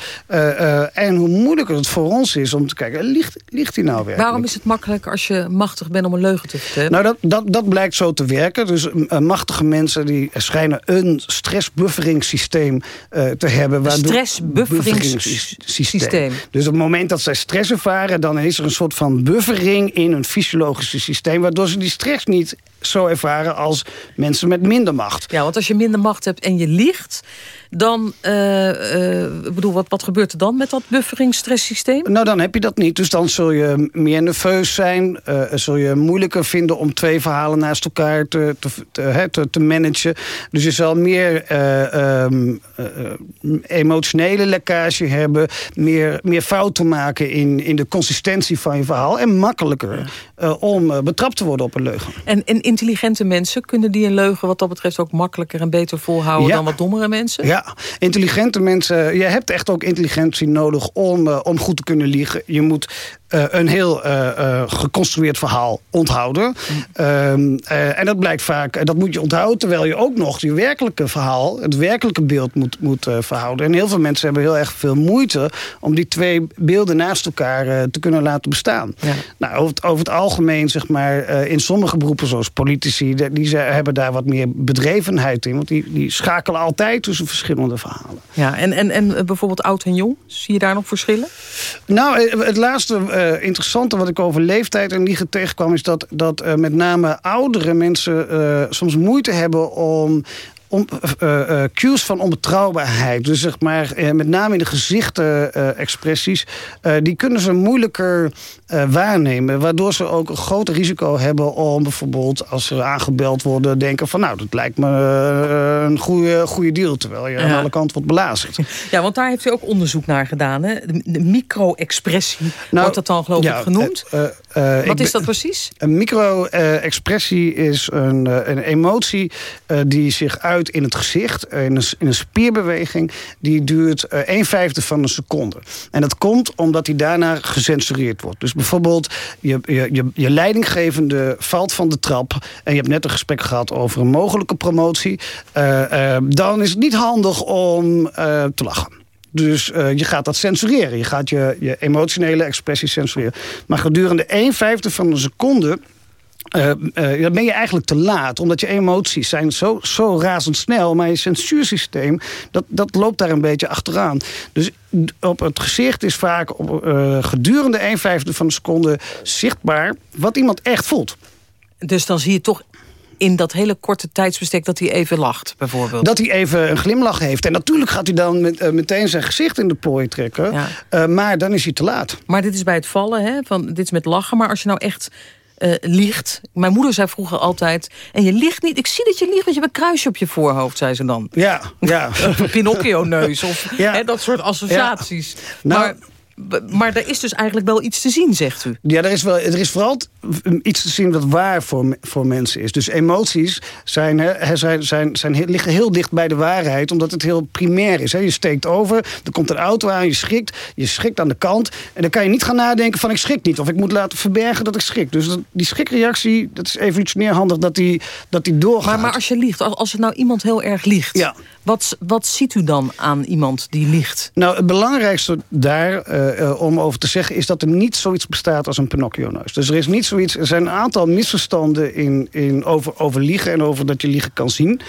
[SPEAKER 5] en hoe moeilijker het voor ons is om te kijken... ligt, ligt hij nou weer?
[SPEAKER 9] Waarom is het makkelijk als je machtig bent om een leugen te vertellen?
[SPEAKER 5] Nou, dat, dat, dat blijkt zo te werken. Dus machtig mensen die schijnen een stressbufferingssysteem uh, te hebben.
[SPEAKER 9] Een stressbufferingssysteem.
[SPEAKER 5] Dus op het moment dat zij stress ervaren... dan is er een soort van buffering in hun fysiologische systeem... waardoor ze die stress niet zo ervaren als mensen met minder macht.
[SPEAKER 9] Ja, want als je minder macht hebt en je liegt dan, uh, uh, bedoel, wat, wat gebeurt er dan met dat buffering-stresssysteem?
[SPEAKER 5] Nou, dan heb je dat niet. Dus dan zul je meer nerveus zijn. Uh, zul je moeilijker vinden om twee verhalen naast elkaar te, te, te, te managen. Dus je zal meer um, emotionele lekkage hebben. Meer, meer fouten maken in, in de consistentie van je verhaal. En makkelijker om betrapt te worden op een leugen.
[SPEAKER 9] En, en intelligente mensen, kunnen die een leugen wat dat betreft ook makkelijker en beter volhouden dan wat dommere mensen?
[SPEAKER 5] Ja, intelligente mensen. Je hebt echt ook intelligentie nodig om, uh, om goed te kunnen liegen. Je moet uh, een heel uh, geconstrueerd verhaal onthouden. Mm. Ehm, en dat blijkt vaak, dat moet je onthouden... terwijl je ook nog je werkelijke verhaal... het werkelijke beeld moet, moet verhouden. En heel veel mensen hebben heel erg veel moeite... om die twee beelden naast elkaar te kunnen laten bestaan. Ja. Nou, over, het, over het algemeen, zeg maar, in sommige beroepen... zoals politici, die, die hebben daar wat meer bedrevenheid in. Want die, die schakelen altijd tussen verschillende verhalen.
[SPEAKER 9] Ja, en, en, en bijvoorbeeld oud en jong, zie je daar nog verschillen?
[SPEAKER 5] Nou, het laatste uh, interessante wat ik over leeftijd en liegen tegenkwam... is dat, dat uh, met name oudere mensen uh, soms moeite hebben om om, uh, cues van onbetrouwbaarheid. Dus zeg maar, uh, met name in de gezichten-expressies... die kunnen ze moeilijker waarnemen. Waardoor ze ook een groter risico hebben om bijvoorbeeld... als ze aangebeld worden, denken van... nou, dat lijkt me een goede, goede deal... terwijl je aan alle kanten wordt belazerd.
[SPEAKER 9] Ja, want daar heeft u ook onderzoek naar gedaan. Hè? De, micro-expressie nou, wordt dat dan geloof ik genoemd. Wat is dat precies?
[SPEAKER 5] Een micro-expressie is een, een emotie die zich uit in het gezicht, eh, in een, in een spierbeweging... die duurt uh, vijfde van een seconde. En dat komt omdat die daarna gecensureerd wordt. Dus bijvoorbeeld, je, je, je, je leidinggevende valt van de trap... en je hebt net een gesprek gehad over een mogelijke promotie... Uh, dan is het niet handig om te lachen. Dus je gaat dat censureren. Je gaat je, je emotionele expressie censureren. Maar gedurende 1 vijfde van een seconde uh, uh, dan ben je eigenlijk te laat. Omdat je emoties zijn zo, zo razendsnel. Maar je censuursysteem, dat, dat loopt daar een beetje achteraan. Dus op het gezicht is vaak op, uh, gedurende 1 vijfde van een seconde zichtbaar... wat iemand echt voelt.
[SPEAKER 9] Dus dan zie je toch in dat hele korte tijdsbestek dat hij even lacht, bijvoorbeeld.
[SPEAKER 5] Dat hij even een glimlach heeft. En natuurlijk gaat hij dan met, uh, meteen zijn gezicht in de plooi trekken. Ja. Uh, maar dan is hij te laat.
[SPEAKER 9] Maar dit is bij het vallen, hè? Van, dit is met lachen. Maar als je nou echt uh, liegt. Mijn moeder zei vroeger altijd... en je liegt niet, ik zie dat je liegt... want je hebt een kruisje op je voorhoofd, zei ze dan.
[SPEAKER 5] Ja, ja.
[SPEAKER 9] Pinocchio-neus of ja. hè, dat soort associaties. Ja. Nou, maar maar er is dus eigenlijk wel iets te zien, zegt u.
[SPEAKER 5] Ja, er is, wel, er is vooral iets te zien dat waar voor, voor mensen is. Dus emoties zijn, hè, zijn, zijn, zijn, liggen heel dicht bij de waarheid... omdat het heel primair is. Hè. Je steekt over, er komt een auto aan, je schrikt... je schrikt aan de kant en dan kan je niet gaan nadenken van... ik schrik niet of ik moet laten verbergen dat ik schrik. Dus die schrikreactie, dat is evolutionair handig dat die, dat die doorgaat.
[SPEAKER 9] Maar, maar als je liegt, als er nou iemand heel erg liegt... Ja. Wat, wat ziet u dan aan iemand die liegt?
[SPEAKER 5] Nou, het belangrijkste daar... Uh, om over te zeggen... is dat er niet zoiets bestaat als een Pinocchio-neus. Dus er, is niet zoiets, er zijn een aantal misverstanden in, in over, over liegen... en over dat je liegen kan zien.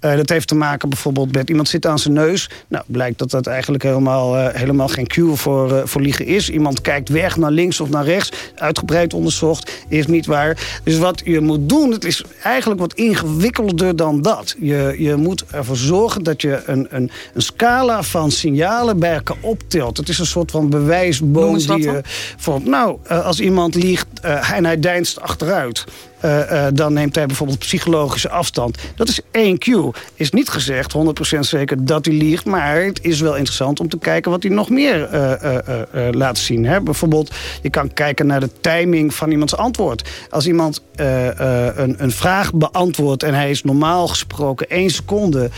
[SPEAKER 5] dat heeft te maken bijvoorbeeld met iemand zit aan zijn neus. Nou, blijkt dat dat eigenlijk helemaal, helemaal geen cue voor, voor liegen is. Iemand kijkt weg naar links of naar rechts. Uitgebreid onderzocht, is niet waar. Dus wat je moet doen, het is eigenlijk wat ingewikkelder dan dat. Je, je moet ervoor zorgen dat je een, een, een scala van signalen bij elkaar optelt. Het is een soort van bewijsboom die je... Voor, nou, eh, als iemand liegt uh, en hij deinst achteruit... Uh, dan neemt hij bijvoorbeeld psychologische afstand. Dat is één cue. Is niet gezegd 100% zeker dat hij liegt... maar het is wel interessant om te kijken wat hij nog meer uh, laat zien. Hè? Bijvoorbeeld, je kan kijken naar de timing van iemands antwoord. Als iemand een, een, vraag beantwoordt en hij is normaal gesproken één seconde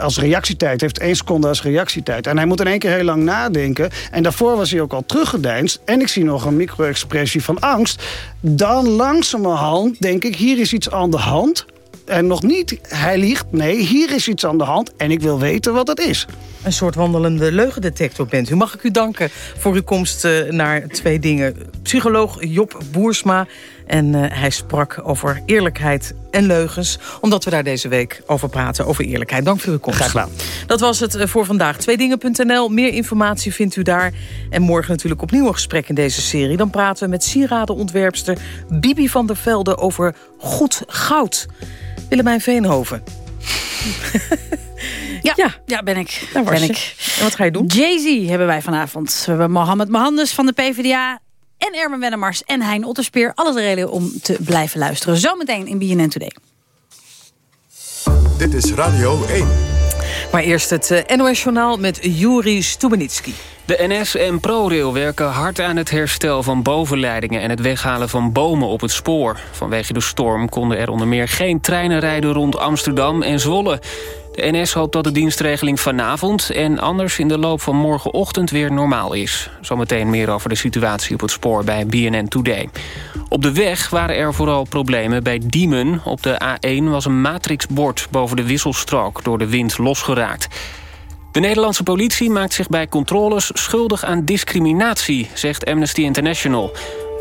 [SPEAKER 5] als reactietijd... heeft één seconde als reactietijd... en hij moet in één keer heel lang nadenken... en daarvoor was hij ook al teruggedeinst... en ik zie nog een micro-expressie van angst... dan langzamerhand denk ik, hier is iets aan de hand. En nog niet, hij liegt. Nee, hier is iets aan de hand en ik wil weten wat het is.
[SPEAKER 9] Een soort wandelende leugendetector bent u. Mag ik u danken voor uw komst uh, naar twee dingen. Psycholoog Job Boersma. En uh, hij sprak over eerlijkheid en leugens. Omdat we daar deze week over praten, over eerlijkheid. Dank voor uw komst.
[SPEAKER 5] Graag gedaan.
[SPEAKER 9] Dat was het uh, voor vandaag. Tweedingen.nl. Meer informatie vindt u daar. En morgen natuurlijk opnieuw een gesprek in deze serie. Dan praten we met sieradenontwerpster Bibi van der Velde over goed goud. Willemijn Veenhoven.
[SPEAKER 10] Ja, ja, ja, ben ik.
[SPEAKER 9] Daar
[SPEAKER 10] ben
[SPEAKER 9] ik. En wat ga je doen?
[SPEAKER 10] Jay-Z hebben wij vanavond. We hebben Mohammed Mohandes van de PvdA en Ermen Wennemars en Hein Otterspeer. Alles reden om te blijven luisteren. Zometeen in BNN Today.
[SPEAKER 3] Dit is Radio 1.
[SPEAKER 9] Maar eerst het eh, NOS-journaal met Juri Stubenitski.
[SPEAKER 1] De NS en ProRail werken hard aan het herstel van bovenleidingen... en het weghalen van bomen op het spoor. Vanwege de storm konden er onder meer geen treinen rijden rond Amsterdam en Zwolle. De NS hoopt dat de dienstregeling vanavond en anders in de loop van morgenochtend weer normaal is. Zometeen meer over de situatie op het spoor bij BNN Today. Op de weg waren er vooral problemen bij Diemen. Op de A1 was een matrixbord boven de wisselstrook door de wind losgeraakt. De Nederlandse politie maakt zich bij controles schuldig aan discriminatie, zegt Amnesty International.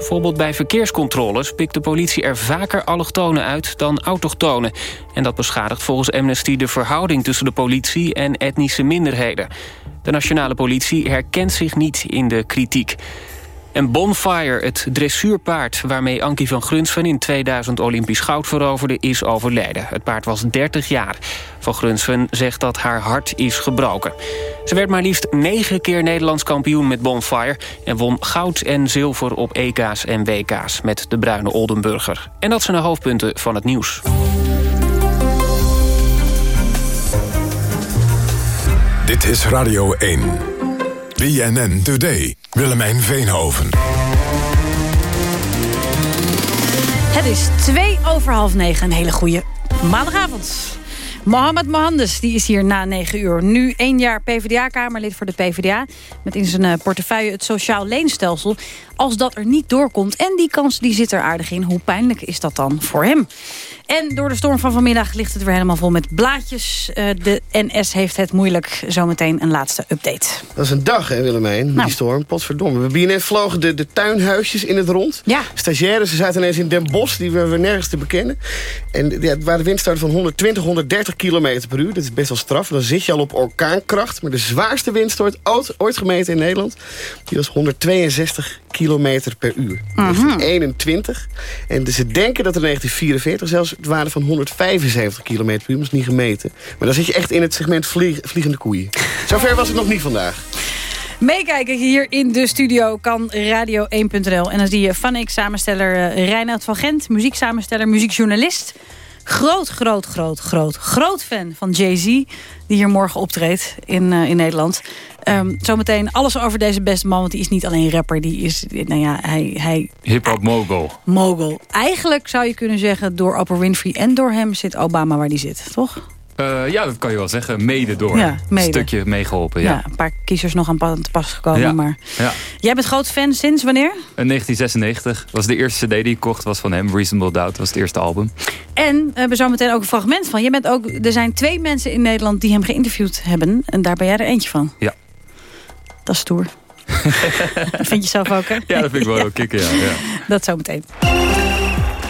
[SPEAKER 1] Bijvoorbeeld bij verkeerscontroles pikt de politie er vaker allochtonen uit dan autochtonen. En dat beschadigt volgens Amnesty de verhouding tussen de politie en etnische minderheden. De nationale politie herkent zich niet in de kritiek. En Bonfire, het dressuurpaard waarmee Ankie van Grunsven... in 2000 Olympisch goud veroverde, is overleden. Het paard was 30 jaar. Van Grunsven zegt dat haar hart is gebroken. Ze werd maar liefst negen keer Nederlands kampioen met Bonfire... en won goud en zilver op EK's en WK's met de bruine Oldenburger. En dat zijn de hoofdpunten van het nieuws.
[SPEAKER 3] Dit is Radio 1. BNN Today. Willemijn Veenhoven.
[SPEAKER 10] Het is twee over half negen. Een hele goede maandagavond. Mohamed Mohandes die is hier na negen uur. Nu één jaar PvdA-kamerlid voor de PvdA. Met in zijn eh, portefeuille het sociaal leenstelsel. Als dat er niet doorkomt, en die kans die zit er aardig in... hoe pijnlijk is dat dan voor hem? En door de storm van vanmiddag ligt het weer helemaal vol met blaadjes. Uh, de NS heeft het moeilijk. Zometeen een laatste update.
[SPEAKER 11] Dat is een dag, hè Willemijn, nou. die storm. Potverdomme. We vlogen de, de tuinhuisjes in het rond.
[SPEAKER 10] Ja.
[SPEAKER 11] Stagiaires, ze zaten ineens in Den Bosch, die we, we nergens te bekennen. En ja, het waren windstarten van 120, 130 km per uur. Dat is best wel straf. Dan zit je al op orkaankracht. Maar de zwaarste windstoot ooit, ooit gemeten in Nederland... die was 162 kilometer per uur. Mm -hmm. 21. En dus ze denken dat er in 1944 zelfs het waren van 175 kilometer per uur. Is niet gemeten. Maar dan zit je echt in het segment vliegende koeien. Zover was het nog niet vandaag.
[SPEAKER 10] Meekijken hier in de studio kan radio1.nl. En dan zie je Van ik samensteller uh, Reinoud van Gent, muzieksamensteller, muziekjournalist. Groot, groot, groot, groot, groot fan van Jay-Z... die hier morgen optreedt in, uh, in Nederland. Um, zometeen alles over deze beste man, want die is niet alleen rapper. Die is, nou ja, hij... hij
[SPEAKER 12] Hip-hop mogul.
[SPEAKER 10] Mogul. Eigenlijk zou je kunnen zeggen, door Oprah Winfrey en door hem zit Obama waar die zit, toch?
[SPEAKER 12] Uh, ja, dat kan je wel zeggen. Mede door. Ja, mede. Een stukje meegeholpen, ja. ja.
[SPEAKER 10] Een paar kiezers nog aan te pas gekomen.
[SPEAKER 12] Ja.
[SPEAKER 10] Maar...
[SPEAKER 12] Ja.
[SPEAKER 10] Jij bent groot fan sinds wanneer?
[SPEAKER 12] In 1996. was de eerste cd die ik kocht, was van hem. Reasonable Doubt was het eerste album.
[SPEAKER 10] En we hebben zo meteen ook een fragment van. Je bent ook, er zijn twee mensen in Nederland die hem geïnterviewd hebben. En daar ben jij er eentje van.
[SPEAKER 12] Ja.
[SPEAKER 10] Dat is stoer. dat vind je zelf ook, hè?
[SPEAKER 12] Ja, dat vind ik wel heel kicken, ja. ja.
[SPEAKER 10] Dat zo meteen.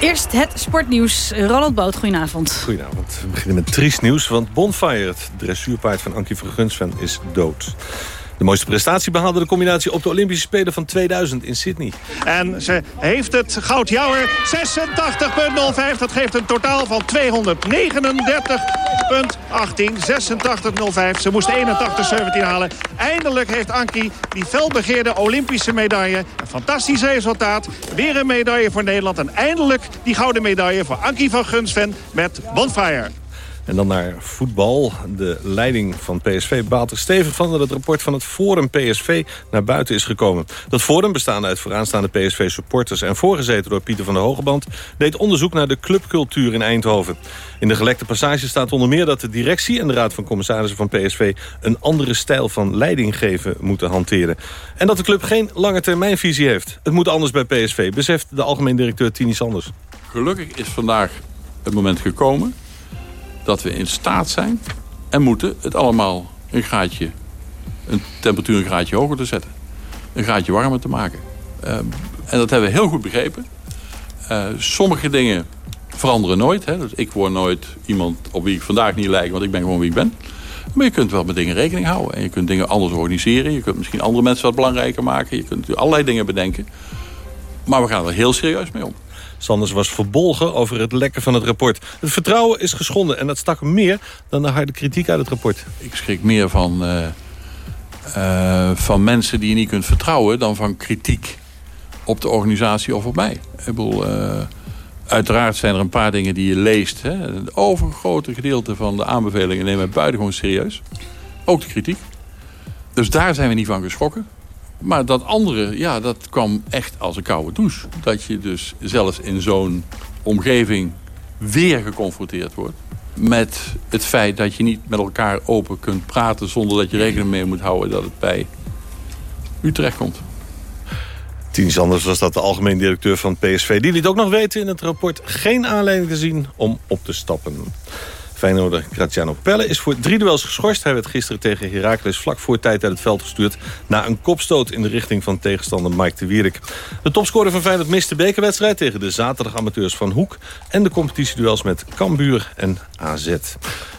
[SPEAKER 10] Eerst het sportnieuws. Ronald Boot, goedenavond.
[SPEAKER 13] Goedenavond. We beginnen met triest nieuws, want Bonfire, het dressuurpaard van Ankie van Gunsven, is dood. De mooiste prestatie behaalde de combinatie op de Olympische Spelen van 2000 in Sydney.
[SPEAKER 14] En ze heeft het goud jouwer 86,05. Dat geeft een totaal van 239,18. 86,05. Ze moest 81,17 halen. Eindelijk heeft Ankie die felbegeerde Olympische medaille. Een fantastisch resultaat. Weer een medaille voor Nederland. En eindelijk die gouden medaille voor Ankie van Gunsven met Bonfire.
[SPEAKER 13] En dan naar voetbal. De leiding van PSV baalt er stevig van dat het rapport van het Forum PSV naar buiten is gekomen. Dat forum, bestaande uit vooraanstaande PSV-supporters en voorgezeten door Pieter van der Hogeband, deed onderzoek naar de clubcultuur in Eindhoven. In de gelekte passage staat onder meer dat de directie en de raad van commissarissen van PSV een andere stijl van leidinggeven moeten hanteren. En dat de club geen lange termijnvisie heeft. Het moet anders bij PSV, beseft de algemeen directeur Tini Sanders.
[SPEAKER 15] Gelukkig is vandaag het moment gekomen dat we in staat zijn en moeten het allemaal een graadje, een temperatuur een graadje hoger te zetten. Een graadje warmer te maken. Uh, en dat hebben we heel goed begrepen. Uh, sommige dingen veranderen nooit. Hè? Dus ik word nooit iemand op wie ik vandaag niet lijk, want ik ben gewoon wie ik ben. Maar je kunt wel met dingen rekening houden. En je kunt dingen anders organiseren. Je kunt misschien andere mensen wat belangrijker maken. Je kunt allerlei dingen bedenken. Maar we gaan er heel serieus mee om.
[SPEAKER 13] Sanders was verbolgen over het lekken van het rapport. Het vertrouwen is geschonden en dat stak meer dan de harde kritiek uit het rapport.
[SPEAKER 15] Ik schrik meer van, uh, uh, van mensen die je niet kunt vertrouwen... dan van kritiek op de organisatie of op mij. Ik bedoel, uh, uiteraard zijn er een paar dingen die je leest. Hè. Het overgrote gedeelte van de aanbevelingen nemen we buitengewoon serieus. Ook de kritiek. Dus daar zijn we niet van geschrokken. Maar dat andere, ja, dat kwam echt als een koude douche. Dat je dus zelfs in zo'n omgeving weer geconfronteerd wordt... met het feit dat je niet met elkaar open kunt praten... zonder dat je rekening mee moet houden dat het bij Utrecht komt.
[SPEAKER 13] Tien Sanders was dat de algemeen directeur van PSV. Die liet ook nog weten in het rapport geen aanleiding te zien om op te stappen. Feyenoorder Graziano Pelle is voor drie duels geschorst. Hij werd gisteren tegen Heracles vlak voor tijd uit het veld gestuurd... na een kopstoot in de richting van tegenstander Mike de Wierik. De topscorer van Feyenoord mist de bekerwedstrijd... tegen de zaterdagamateurs van Hoek... en de competitieduels met Cambuur en AZ.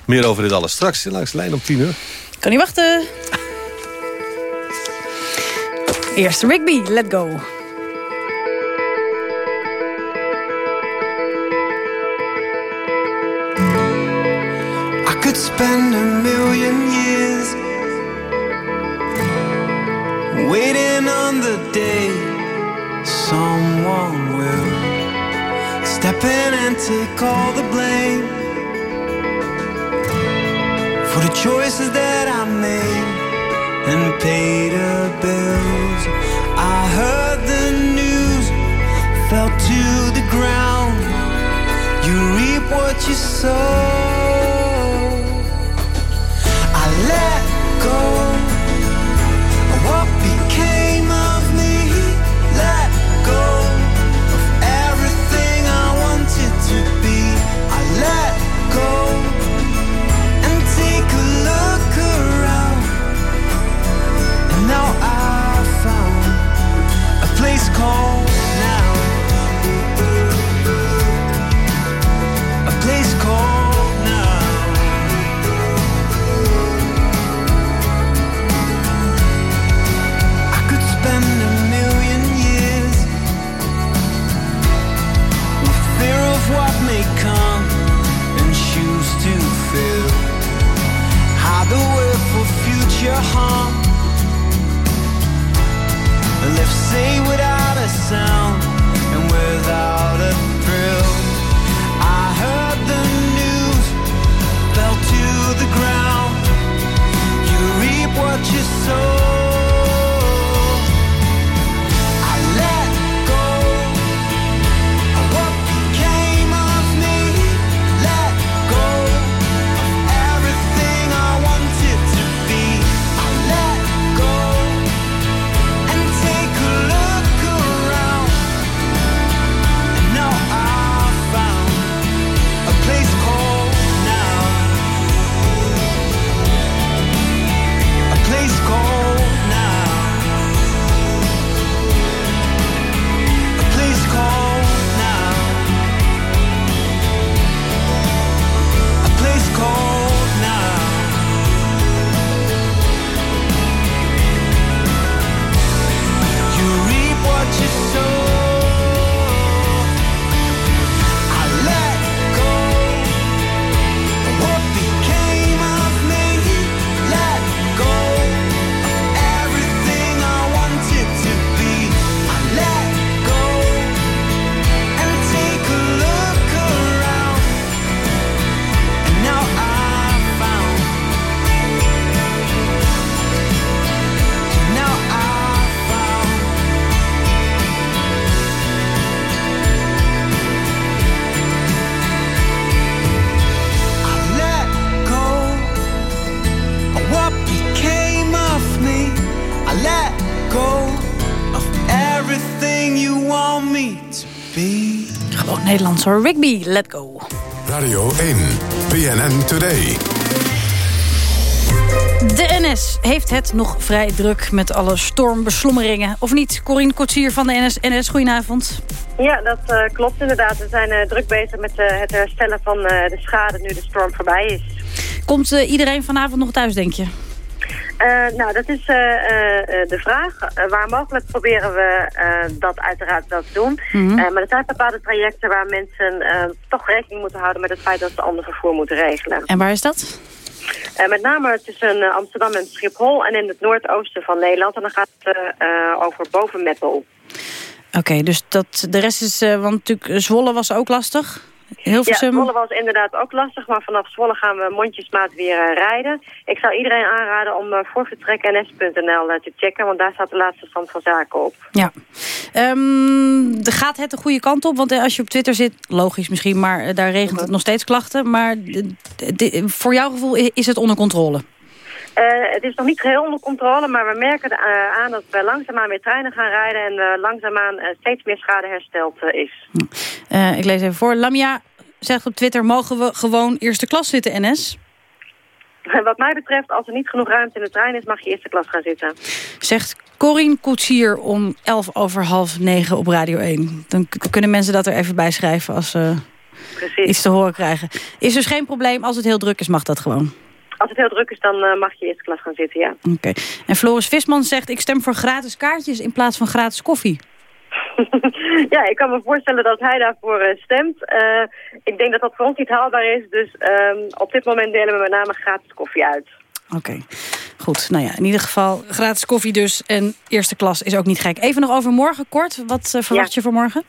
[SPEAKER 13] Meer over dit alles straks langs lijn om 10 uur.
[SPEAKER 10] Kan niet wachten. Eerst Rigby, let go.
[SPEAKER 16] Waiting on the day someone will step in and take all the blame for the choices that I made and pay the bills. I heard the news, fell to the ground. You reap what you sow I let go
[SPEAKER 10] Rigby, let go.
[SPEAKER 3] Radio 1, BNN Today.
[SPEAKER 10] De NS heeft het nog vrij druk met alle stormbeslommeringen. Of niet? Corine Kotsier van de NS. NS, goedenavond.
[SPEAKER 17] Ja, dat uh, klopt inderdaad. We zijn uh, druk bezig met uh, het herstellen van de schade nu de storm voorbij is.
[SPEAKER 10] Komt iedereen vanavond nog thuis, denk je?
[SPEAKER 17] Nou, dat is de vraag. waar mogelijk proberen we dat uiteraard wel te doen. Mm -hmm. maar er zijn bepaalde trajecten waar mensen toch rekening moeten houden... met het feit dat ze ander vervoer moeten regelen.
[SPEAKER 10] En waar is dat?
[SPEAKER 17] Met name tussen Amsterdam en Schiphol en in het noordoosten van Nederland. En dan gaat het over boven Meppel.
[SPEAKER 10] Oké, okay, dus dat, de rest is... want natuurlijk Zwolle was ook lastig?
[SPEAKER 17] Hilversum... Ja, Zwolle was inderdaad ook lastig, maar vanaf Zwolle gaan we mondjesmaat weer uh, rijden. Ik zou iedereen aanraden om uh, voor vertrek ns.nl uh, te checken, want daar staat de laatste stand van zaken op.
[SPEAKER 10] Ja. Um, gaat het de goede kant op? Want als je op Twitter zit, logisch misschien, maar daar regent het nog steeds klachten. Maar voor jouw gevoel is het onder controle?
[SPEAKER 17] Uh, het is nog niet geheel onder controle, maar we merken uh, aan dat we langzaamaan weer treinen gaan rijden en uh, langzaamaan steeds meer schade hersteld is.
[SPEAKER 10] ik lees even voor. Lamia zegt op Twitter, mogen we gewoon eerste klas zitten, NS?
[SPEAKER 17] Wat mij betreft, als er niet genoeg ruimte in de trein is, mag je eerste klas gaan zitten.
[SPEAKER 10] Zegt Corine Koetsier om elf over half negen op Radio 1. Dan kunnen mensen dat er even bij schrijven als ze iets te horen krijgen. Is dus geen probleem, als het heel druk is, mag dat gewoon?
[SPEAKER 17] Als het heel druk is, dan uh, mag je eerste klas gaan zitten, ja.
[SPEAKER 10] Oké. En Floris Visman zegt, ik stem voor gratis kaartjes in plaats van gratis koffie.
[SPEAKER 17] ja, ik kan me voorstellen dat hij daarvoor uh, stemt. Uh, ik denk dat dat voor ons niet haalbaar is. Dus um, op dit moment delen we met name gratis koffie uit.
[SPEAKER 10] Oké, goed. Nou ja, in ieder geval gratis koffie dus. En eerste klas is ook niet gek. Even nog over morgen kort. Wat verwacht ja. je voor morgen?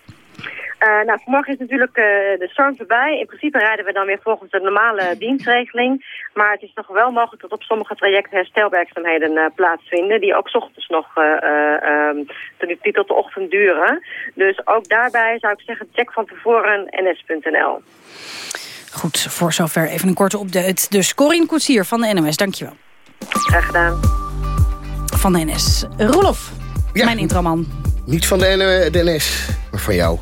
[SPEAKER 17] Uh, nou, vanmorgen is natuurlijk uh, de storm voorbij. In principe rijden we dan weer volgens de normale dienstregeling. Maar het is nog wel mogelijk dat op sommige trajecten herstelwerkzaamheden uh, plaatsvinden. Die ook ochtends nog um, die tot de ochtend duren. Dus ook daarbij zou ik zeggen, check van tevoren ns.nl.
[SPEAKER 10] Goed, voor zover even een korte update. Dus Corine Koetsier van de NMS, dankjewel.
[SPEAKER 17] Graag gedaan.
[SPEAKER 10] Van de NS. Roelof, ja. mijn introman.
[SPEAKER 11] Niet van de, NS, maar van jou.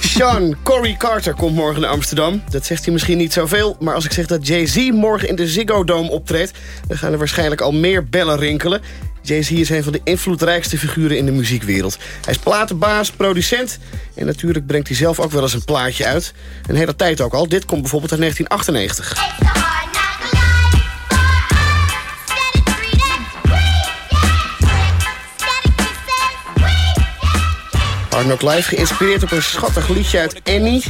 [SPEAKER 11] Sean Corey Carter komt morgen naar Amsterdam. Dat zegt hij misschien niet zoveel, maar als ik zeg dat Jay-Z morgen in de Ziggo Dome optreedt... dan gaan er waarschijnlijk al meer bellen rinkelen. Jay-Z is een van de invloedrijkste figuren in de muziekwereld. Hij is platenbaas, producent en natuurlijk brengt hij zelf ook wel eens een plaatje uit. Een hele tijd ook al. Dit komt bijvoorbeeld uit 1998. Hard Live geïnspireerd op een schattig liedje uit Annie...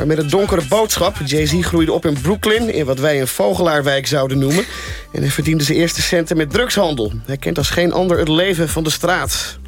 [SPEAKER 11] maar met een donkere boodschap. Jay-Z groeide op in Brooklyn, in wat wij een vogelaarwijk zouden noemen. En hij verdiende zijn eerste centen met drugshandel. Hij kent als geen ander het leven van de straat.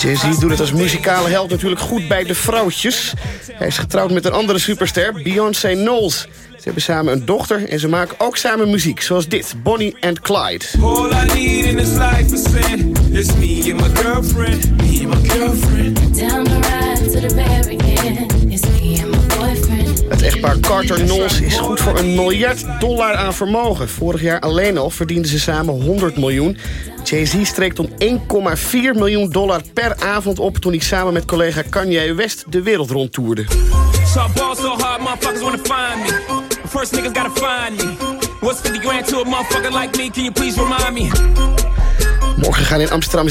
[SPEAKER 11] Jay-Z doet het als muzikale held natuurlijk goed bij de vrouwtjes. Hij is getrouwd met een andere superster, Beyoncé Knowles. Ze hebben samen een dochter en ze maken ook samen muziek. Zoals dit, Bonnie and Clyde. All I need in this life is sin. It's me and my girlfriend. Me and my girlfriend. Down the ride to the very end. It's me and my boyfriend. Het echtpaar Carter Knowles is goed voor een miljard dollar aan vermogen. Vorig jaar alleen al verdienden ze samen 100 miljoen. Jay-Z streekt om 1,4 miljoen dollar per avond op... toen hij samen met collega Kanye West de wereld rondtoerde. So I ball so hard, motherfuckers wanna find me. First niggas gotta find me. What's 50 grand to a motherfucker like me? Can you please remind me? Morgen gaan in Amsterdam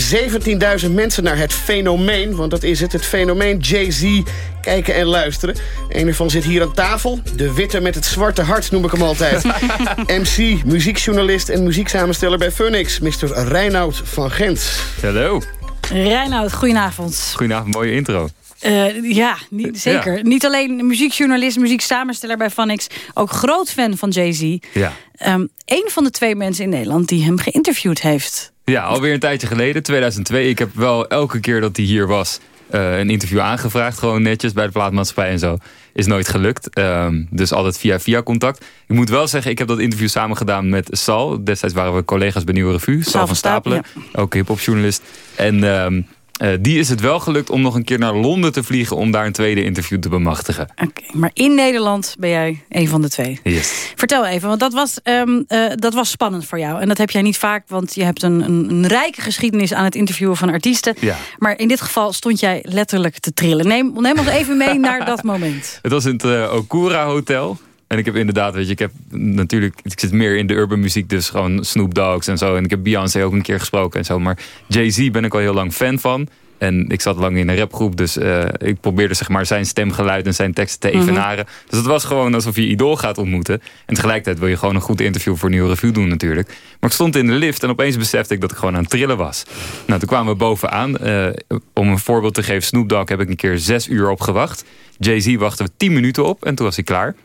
[SPEAKER 11] 17.000 mensen naar het fenomeen. Want dat is het, het fenomeen Jay-Z. Kijken en luisteren. Een ervan zit hier aan tafel. De witte met het zwarte hart noem ik hem altijd. MC, muziekjournalist en muzieksamensteller bij Funix. Mr. Reinoud van Gent.
[SPEAKER 12] Hallo.
[SPEAKER 10] Reinoud, goedenavond.
[SPEAKER 12] Goedenavond, mooie intro.
[SPEAKER 10] Uh, ja, niet, zeker. Niet alleen muziekjournalist, muzieksamensteller bij Vanix. Ook groot fan van Jay-Z.
[SPEAKER 12] Ja.
[SPEAKER 10] Um, een van de twee mensen in Nederland die hem geïnterviewd heeft.
[SPEAKER 12] Ja, alweer een tijdje geleden, 2002. Ik heb wel elke keer dat hij hier was... Uh, een interview aangevraagd, gewoon netjes bij de plaatmaatschappij en zo. Is nooit gelukt, um, dus altijd via via contact. Ik moet wel zeggen, ik heb dat interview samen gedaan met Sal. Destijds waren we collega's bij Nieuwe Revue. Sal, Sal van Stapelen, ja. ook hiphopjournalist. En um, Uh, die is het wel gelukt om nog een keer naar Londen te vliegen... om daar een tweede interview te bemachtigen.
[SPEAKER 10] Oké, maar in Nederland ben jij een van de twee.
[SPEAKER 12] Yes.
[SPEAKER 10] Vertel even, want dat was, um, uh, dat was spannend voor jou. En dat heb jij niet vaak, want je hebt een, een, een rijke geschiedenis... aan het interviewen van artiesten.
[SPEAKER 12] Ja.
[SPEAKER 10] Maar in dit geval stond jij letterlijk te trillen. Neem, neem ons even mee naar dat moment.
[SPEAKER 12] Het was in het uh, Okura Hotel. En ik heb inderdaad, weet je, ik heb natuurlijk, ik zit meer in de urban muziek, dus gewoon Snoop Dogg's en zo. En ik heb Beyoncé ook een keer gesproken en zo. Maar Jay-Z ben ik al heel lang fan van. En ik zat lang in een rapgroep, dus uh, ik probeerde zeg maar zijn stemgeluid en zijn teksten te evenaren. Mm -hmm. Dus het was gewoon alsof je idool gaat ontmoeten. En tegelijkertijd wil je gewoon een goed interview voor een nieuwe review doen natuurlijk. Maar ik stond in de lift en opeens besefte ik dat ik gewoon aan het trillen was. Nou, toen kwamen we bovenaan. Uh, om een voorbeeld te geven, Snoop Dogg heb ik een keer zes uur op gewacht. Jay-Z wachten we tien minuten op en toen was hij klaar.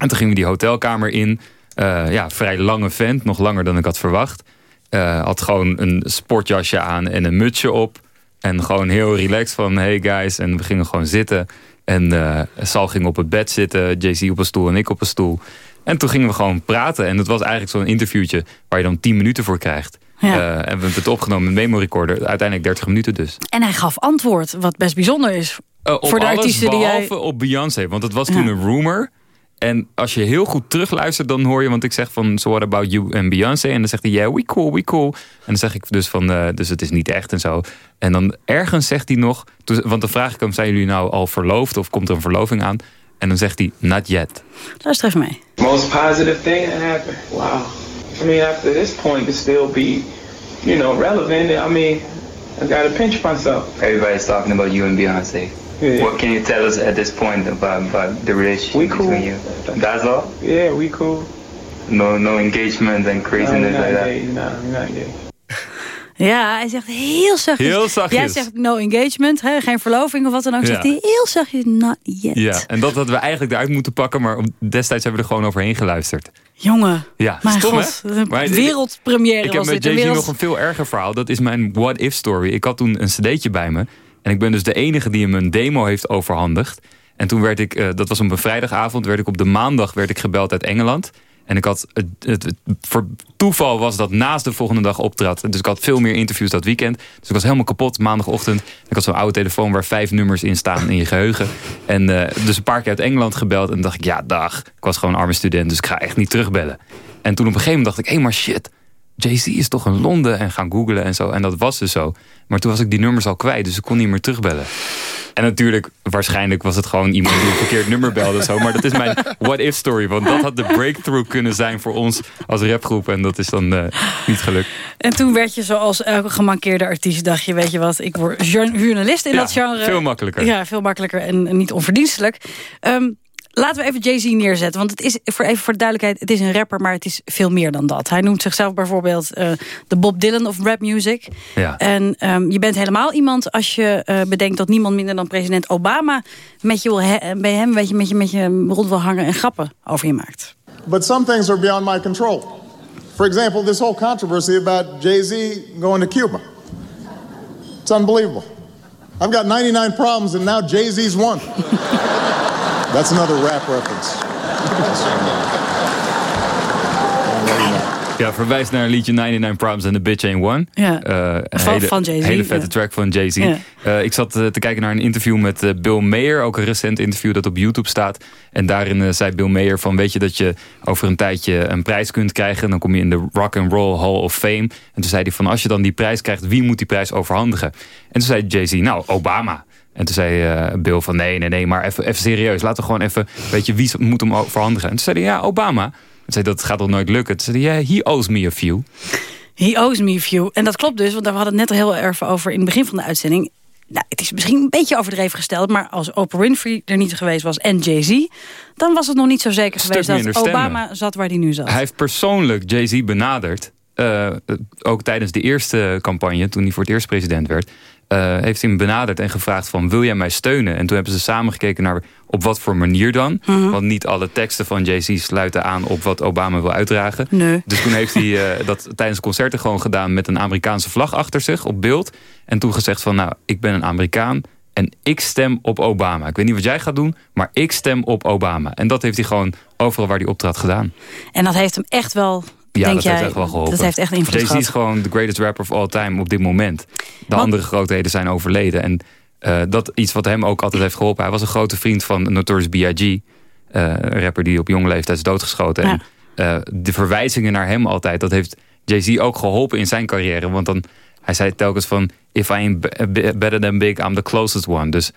[SPEAKER 12] En toen gingen we die hotelkamer in. Uh, ja, vrij lange vent, nog langer dan ik had verwacht. Uh, had gewoon een sportjasje aan en een mutsje op. En gewoon heel relaxed van, hey guys. En we gingen gewoon zitten. En uh, Sal ging op het bed zitten, Jay-Z op een stoel en ik op een stoel. En toen gingen we gewoon praten. En het was eigenlijk zo'n interviewtje waar je dan 10 minuten voor krijgt. Ja. Uh, en we hebben het opgenomen met memory recorder. Uiteindelijk 30 minuten dus.
[SPEAKER 10] En hij gaf antwoord, wat best bijzonder is.
[SPEAKER 12] Uh,
[SPEAKER 10] voor de artiesten die jij...
[SPEAKER 12] op Beyoncé. Want het was toen ja. een rumor. En als je heel goed terugluistert, dan hoor je... want ik zeg van, so what about you en Beyoncé? En dan zegt hij, yeah, we cool, we cool. En dan zeg ik dus van, uh, dus het is niet echt en zo. En dan ergens zegt hij nog... want dan vraag ik hem, zijn jullie nou al verloofd? Of komt er een verloving aan? En dan zegt hij, not yet.
[SPEAKER 10] Luister even mee.
[SPEAKER 18] Most positive thing that happened. Wow. I mean, after this point, to still be, you know, relevant. I mean, I gotta pinch myself.
[SPEAKER 19] Everybody's talking about you and Beyonce. What can you tell us at this point about, about the relationship
[SPEAKER 18] we cool.
[SPEAKER 19] between you? That's all?
[SPEAKER 18] Yeah, we cool.
[SPEAKER 19] No, no engagement and craziness
[SPEAKER 18] no,
[SPEAKER 19] like that?
[SPEAKER 18] No, we're not gay.
[SPEAKER 10] Ja, hij zegt heel zachtjes.
[SPEAKER 12] Heel zachtjes.
[SPEAKER 10] Jij zegt no engagement, hè, geen verloving of wat dan ook.
[SPEAKER 12] Ja.
[SPEAKER 10] Zegt hij heel zachtjes, not yet.
[SPEAKER 12] Ja, en dat hadden we eigenlijk eruit moeten pakken... maar destijds hebben we er gewoon overheen geluisterd.
[SPEAKER 10] Jongen,
[SPEAKER 12] ja,
[SPEAKER 10] mijn
[SPEAKER 12] stom,
[SPEAKER 10] god,
[SPEAKER 12] hè?
[SPEAKER 10] een
[SPEAKER 12] Maar-
[SPEAKER 10] wereldpremière
[SPEAKER 12] Ik heb
[SPEAKER 10] was
[SPEAKER 12] met
[SPEAKER 10] dit. een
[SPEAKER 12] Jay-Z
[SPEAKER 10] wereld-
[SPEAKER 12] nog een veel erger verhaal. Dat is mijn what if story. Ik had toen een cd'tje bij me. En ik ben dus de enige die hem een demo heeft overhandigd. En toen werd ik, eh, dat was op een vrijdagavond, werd ik op de maandag werd ik gebeld uit Engeland. En ik had, het, het, het- voor toeval was dat naast de volgende dag optrad. Dus ik had veel meer interviews dat weekend. Dus ik was helemaal kapot maandagochtend. Ik had zo'n oude telefoon waar vijf nummers in staan in je geheugen. En eh, dus een paar keer uit Engeland gebeld. En dacht ik, ja dag, ik was gewoon een arme student. Dus ik ga echt niet terugbellen. En toen op een gegeven moment dacht ik, hé maar shit. Jay-Z is toch in Londen en gaan googlen en zo. En dat was dus zo. Maar toen was ik die nummers al kwijt, dus ik kon niet meer terugbellen. En natuurlijk, waarschijnlijk was het gewoon iemand die een verkeerd nummer belde. Zo. Maar dat is mijn what-if story. Want dat had de breakthrough kunnen zijn voor ons als rapgroep. En dat is dan eh, niet gelukt.
[SPEAKER 10] En toen werd je zoals elke gemankeerde artiest... dacht je, weet je wat, ik word jour- journalist in
[SPEAKER 12] Ja,
[SPEAKER 10] dat genre.
[SPEAKER 12] veel makkelijker.
[SPEAKER 10] Ja, veel makkelijker en, niet onverdienstelijk. Ehm, laten we even Jay-Z neerzetten. Want het is, voor, even voor de duidelijkheid, het is een rapper... maar het is veel meer dan dat. Hij noemt zichzelf bijvoorbeeld eh, de Bob Dylan of rap music.
[SPEAKER 12] Ja.
[SPEAKER 10] En ehm, je bent helemaal iemand als je eh, bedenkt... dat niemand minder dan president Obama... met je wil he- bij hem weet je, met, je, met je rond wil hangen en grappen over je maakt.
[SPEAKER 20] But some things are beyond my control. For example, this whole controversy about Jay Z going to Cuba. It's unbelievable. I've got 99 problems and now Jay Z's one. That's another rap reference.
[SPEAKER 12] Ja, verwijst naar een liedje 99 Problems and the Bitch Ain't One.
[SPEAKER 10] Ja.
[SPEAKER 12] Eh, een
[SPEAKER 10] Van-
[SPEAKER 12] hele,
[SPEAKER 10] van Jay-Z,
[SPEAKER 12] hele vette track van Jay-Z.
[SPEAKER 10] Ja.
[SPEAKER 12] Eh, ik zat eh, te kijken naar een interview met Bill Mayer. Ook een recent interview dat op YouTube staat. En daarin eh, zei Bill Mayer van... weet je dat je over een tijdje een prijs kunt krijgen... dan kom je in de Rock and Roll Hall of Fame. En toen zei hij van als je dan die prijs krijgt... wie moet die prijs overhandigen? En toen zei Jay-Z, nou, Obama. En toen zei eh, Bill van nee, nee, nee, maar even, even serieus. Laten we gewoon even, weet je, wie moet hem overhandigen? En toen zei hij, ja, Obama. En zei dat gaat toch nooit lukken? Toen zei hij, yeah, he owes me a few.
[SPEAKER 10] He owes me a few. En dat klopt dus, want daar hadden we het net al heel erg over... in het begin van de uitzending. Nou, het is misschien een beetje overdreven gesteld... maar als Oprah Winfrey er niet geweest was en Jay-Z... dan was het nog niet zo zeker geweest dat
[SPEAKER 12] stemmen.
[SPEAKER 10] Obama zat waar hij nu zat.
[SPEAKER 12] Hij heeft persoonlijk Jay-Z benaderd. eh, ook tijdens de eerste campagne, toen hij voor het eerst president werd... eh, heeft hij hem benaderd en gevraagd van wil jij mij steunen? En toen hebben ze samen gekeken naar op wat voor manier dan.
[SPEAKER 10] Mhm.
[SPEAKER 12] Want niet alle teksten van Jay-Z sluiten aan op wat Obama wil uitdragen.
[SPEAKER 10] Nee.
[SPEAKER 12] Dus toen heeft hij eh, dat tijdens concerten gewoon gedaan met een Amerikaanse vlag achter zich op beeld. En toen gezegd van nou, ik ben een Amerikaan en ik stem op Obama. Ik weet niet wat jij gaat doen, maar ik stem op Obama. En dat heeft hij gewoon overal waar hij optrad gedaan.
[SPEAKER 10] En dat heeft hem echt wel,
[SPEAKER 12] Ja,
[SPEAKER 10] denk
[SPEAKER 12] dat
[SPEAKER 10] jij...
[SPEAKER 12] heeft echt wel geholpen.
[SPEAKER 10] Dat heeft echt invloed gehad.
[SPEAKER 12] is gewoon the greatest rapper of all time op dit moment. De andere grootheden zijn overleden. En uh, dat iets wat hem ook altijd heeft geholpen. Hij was een grote vriend van Notorious B.I.G. Uh, een rapper die op jonge leeftijd is doodgeschoten. En uh, de verwijzingen naar hem altijd, dat heeft Jay-Z ook geholpen in zijn carrière. Want dan, hij zei telkens van... If I ain't better than big, I'm the closest one. Dus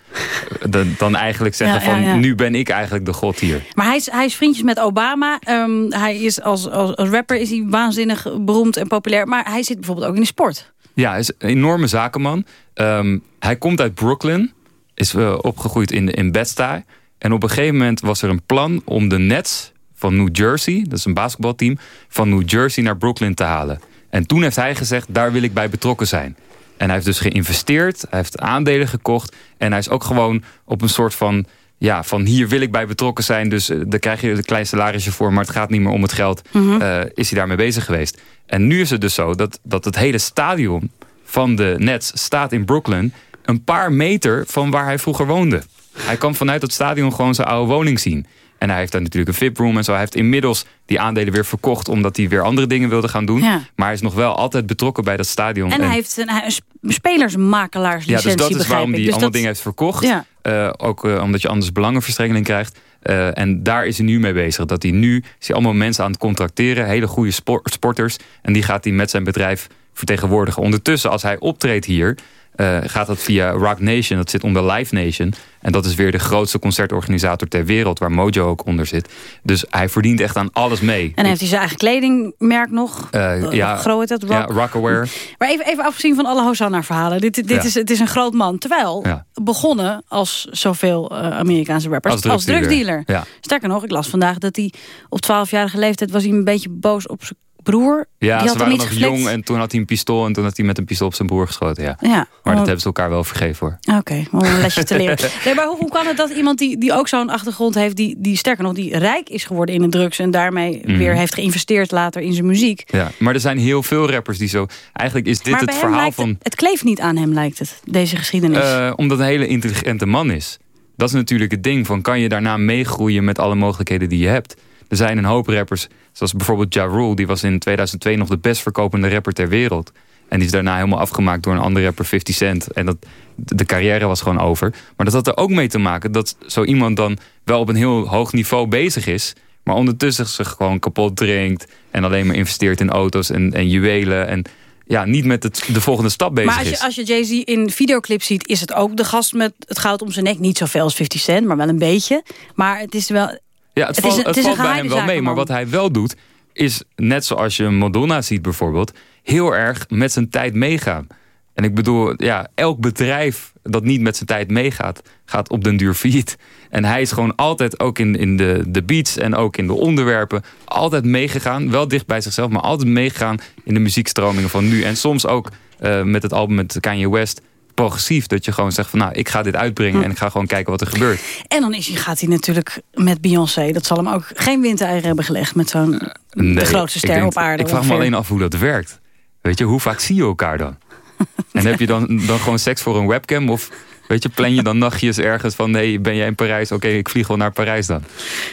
[SPEAKER 12] de, dan eigenlijk zeggen
[SPEAKER 10] Ja, ja, ja.
[SPEAKER 12] van... nu ben ik eigenlijk de god hier.
[SPEAKER 10] Maar hij is, hij is vriendjes met Obama. Ehm, hij is als, als, als rapper is hij waanzinnig beroemd en populair. Maar hij zit bijvoorbeeld ook in de sport.
[SPEAKER 12] Ja, hij is een enorme zakenman. Ehm, hij komt uit Brooklyn. Is eh, opgegroeid in, in Bed-Stuy. En op een gegeven moment was er een plan om de Nets van New Jersey... dat is een basketbalteam, van New Jersey naar Brooklyn te halen. En toen heeft hij gezegd, daar wil ik bij betrokken zijn. En hij heeft dus geïnvesteerd, hij heeft aandelen gekocht... en hij is ook gewoon op een soort van... ja, van hier wil ik bij betrokken zijn... dus eh, daar krijg je een klein salarisje voor... maar het gaat niet meer om het geld,
[SPEAKER 10] Mhm.
[SPEAKER 12] eh, is hij daarmee bezig geweest. En nu is het dus zo dat, dat het hele stadion van de Nets staat in Brooklyn... een paar meter van waar hij vroeger woonde. Hij kan vanuit het stadion gewoon zijn oude woning zien. En hij heeft daar natuurlijk een VIP-room en zo. Hij heeft inmiddels die aandelen weer verkocht... omdat hij weer andere dingen wilde gaan doen.
[SPEAKER 10] Ja.
[SPEAKER 12] Maar hij is nog wel altijd betrokken bij dat stadion.
[SPEAKER 10] En hij heeft een, een sp- spelersmakelaarslicentie,
[SPEAKER 12] Ja, dus dat is waarom hij
[SPEAKER 10] Dus
[SPEAKER 12] allemaal
[SPEAKER 10] dat-
[SPEAKER 12] dingen heeft verkocht.
[SPEAKER 10] Ja.
[SPEAKER 12] Eh, ook eh, omdat je anders belangenverstrengeling krijgt. Eh, en daar is hij nu mee bezig. Dat hij nu is hij allemaal mensen aan het contracteren. Hele goede spor- sporters. En die gaat hij met zijn bedrijf vertegenwoordigen. Ondertussen, als hij optreedt hier... eh, gaat dat via Rock Nation. Dat zit onder Live Nation. En dat is weer de grootste concertorganisator ter wereld... waar Mojo ook onder zit. Dus hij verdient echt aan alles mee.
[SPEAKER 10] En heeft hij zijn eigen kledingmerk nog?
[SPEAKER 12] Eh,
[SPEAKER 10] Uh,
[SPEAKER 12] ja,
[SPEAKER 10] groot dat? Rock?
[SPEAKER 12] ja, Rockaware.
[SPEAKER 10] Maar even, even afgezien van alle Hosanna-verhalen. Dit, dit
[SPEAKER 12] Ja.
[SPEAKER 10] is, het is een groot man. Terwijl
[SPEAKER 12] Ja.
[SPEAKER 10] begonnen als zoveel eh, Amerikaanse rappers.
[SPEAKER 12] Als drugsdealer. Ja.
[SPEAKER 10] Sterker nog, ik las vandaag dat hij op 12-jarige leeftijd... was hij een beetje boos op zijn broer.
[SPEAKER 12] Ja,
[SPEAKER 10] Die had
[SPEAKER 12] ze waren nog
[SPEAKER 10] geflikt.
[SPEAKER 12] jong en toen had hij een pistool... en toen had hij met een pistool op zijn broer geschoten, ja.
[SPEAKER 10] Ja,
[SPEAKER 12] Maar dat hebben ze elkaar wel vergeven, hoor.
[SPEAKER 10] Oké, om een lesje te leren. Nee, maar hoe, hoe kan het dat iemand die, die ook zo'n achtergrond heeft... Die, die sterker nog, die rijk is geworden in de drugs... en daarmee
[SPEAKER 12] Mhm.
[SPEAKER 10] weer heeft geïnvesteerd later in zijn muziek...
[SPEAKER 12] Ja, maar er zijn heel veel rappers die zo... Eigenlijk is dit
[SPEAKER 10] maar
[SPEAKER 12] het verhaal van...
[SPEAKER 10] het, het kleeft niet aan hem, lijkt het, deze geschiedenis.
[SPEAKER 12] eh, omdat hij een hele intelligente man is. Dat is natuurlijk het ding van... kan je daarna meegroeien met alle mogelijkheden die je hebt? Er zijn een hoop rappers, zoals bijvoorbeeld Ja Rule... die was in 2002 nog de best verkopende rapper ter wereld. En die is daarna helemaal afgemaakt door een andere rapper, 50 Cent. En dat, de carrière was gewoon over. Maar dat had er ook mee te maken dat zo iemand dan... wel op een heel hoog niveau bezig is... maar ondertussen zich gewoon kapot drinkt... en alleen maar investeert in auto's en, en juwelen... en ja, niet met het, de volgende stap bezig
[SPEAKER 10] maar als
[SPEAKER 12] is.
[SPEAKER 10] je, als je Jay-Z in videoclips ziet... is het ook de gast met het goud om zijn nek. Niet zoveel als 50 Cent, maar wel een beetje. Maar het is wel...
[SPEAKER 12] Ja, het, valt, het valt bij hem wel mee. Maar wat hij wel doet, is net zoals je Madonna ziet bijvoorbeeld... heel erg met zijn tijd meegaan. En ik bedoel, ja, elk bedrijf dat niet met zijn tijd meegaat... gaat op den duur failliet. En hij is gewoon altijd, ook in, in de, de beats en ook in de onderwerpen... altijd meegegaan, wel dicht bij zichzelf... maar altijd meegegaan in de muziekstromingen van nu. En soms ook eh, met het album met Kanye West... progressief, dat je gewoon zegt van... nou, ik ga dit uitbrengen
[SPEAKER 10] Hm.
[SPEAKER 12] en ik ga gewoon kijken wat er gebeurt.
[SPEAKER 10] En dan is gaat hij natuurlijk met Beyoncé. Dat zal hem ook geen windeieren hebben gelegd... met zo'n de
[SPEAKER 12] Nee,
[SPEAKER 10] grootste ster
[SPEAKER 12] denk-
[SPEAKER 10] op aarde.
[SPEAKER 12] Ik vraag me alleen af hoe dat werkt. Weet je, hoe vaak zie je elkaar dan? En heb je dan, dan gewoon seks voor een webcam? Of weet je, plan je dan nachtjes ergens van... nee, ben jij in Parijs? Oké, ik vlieg wel naar Parijs dan.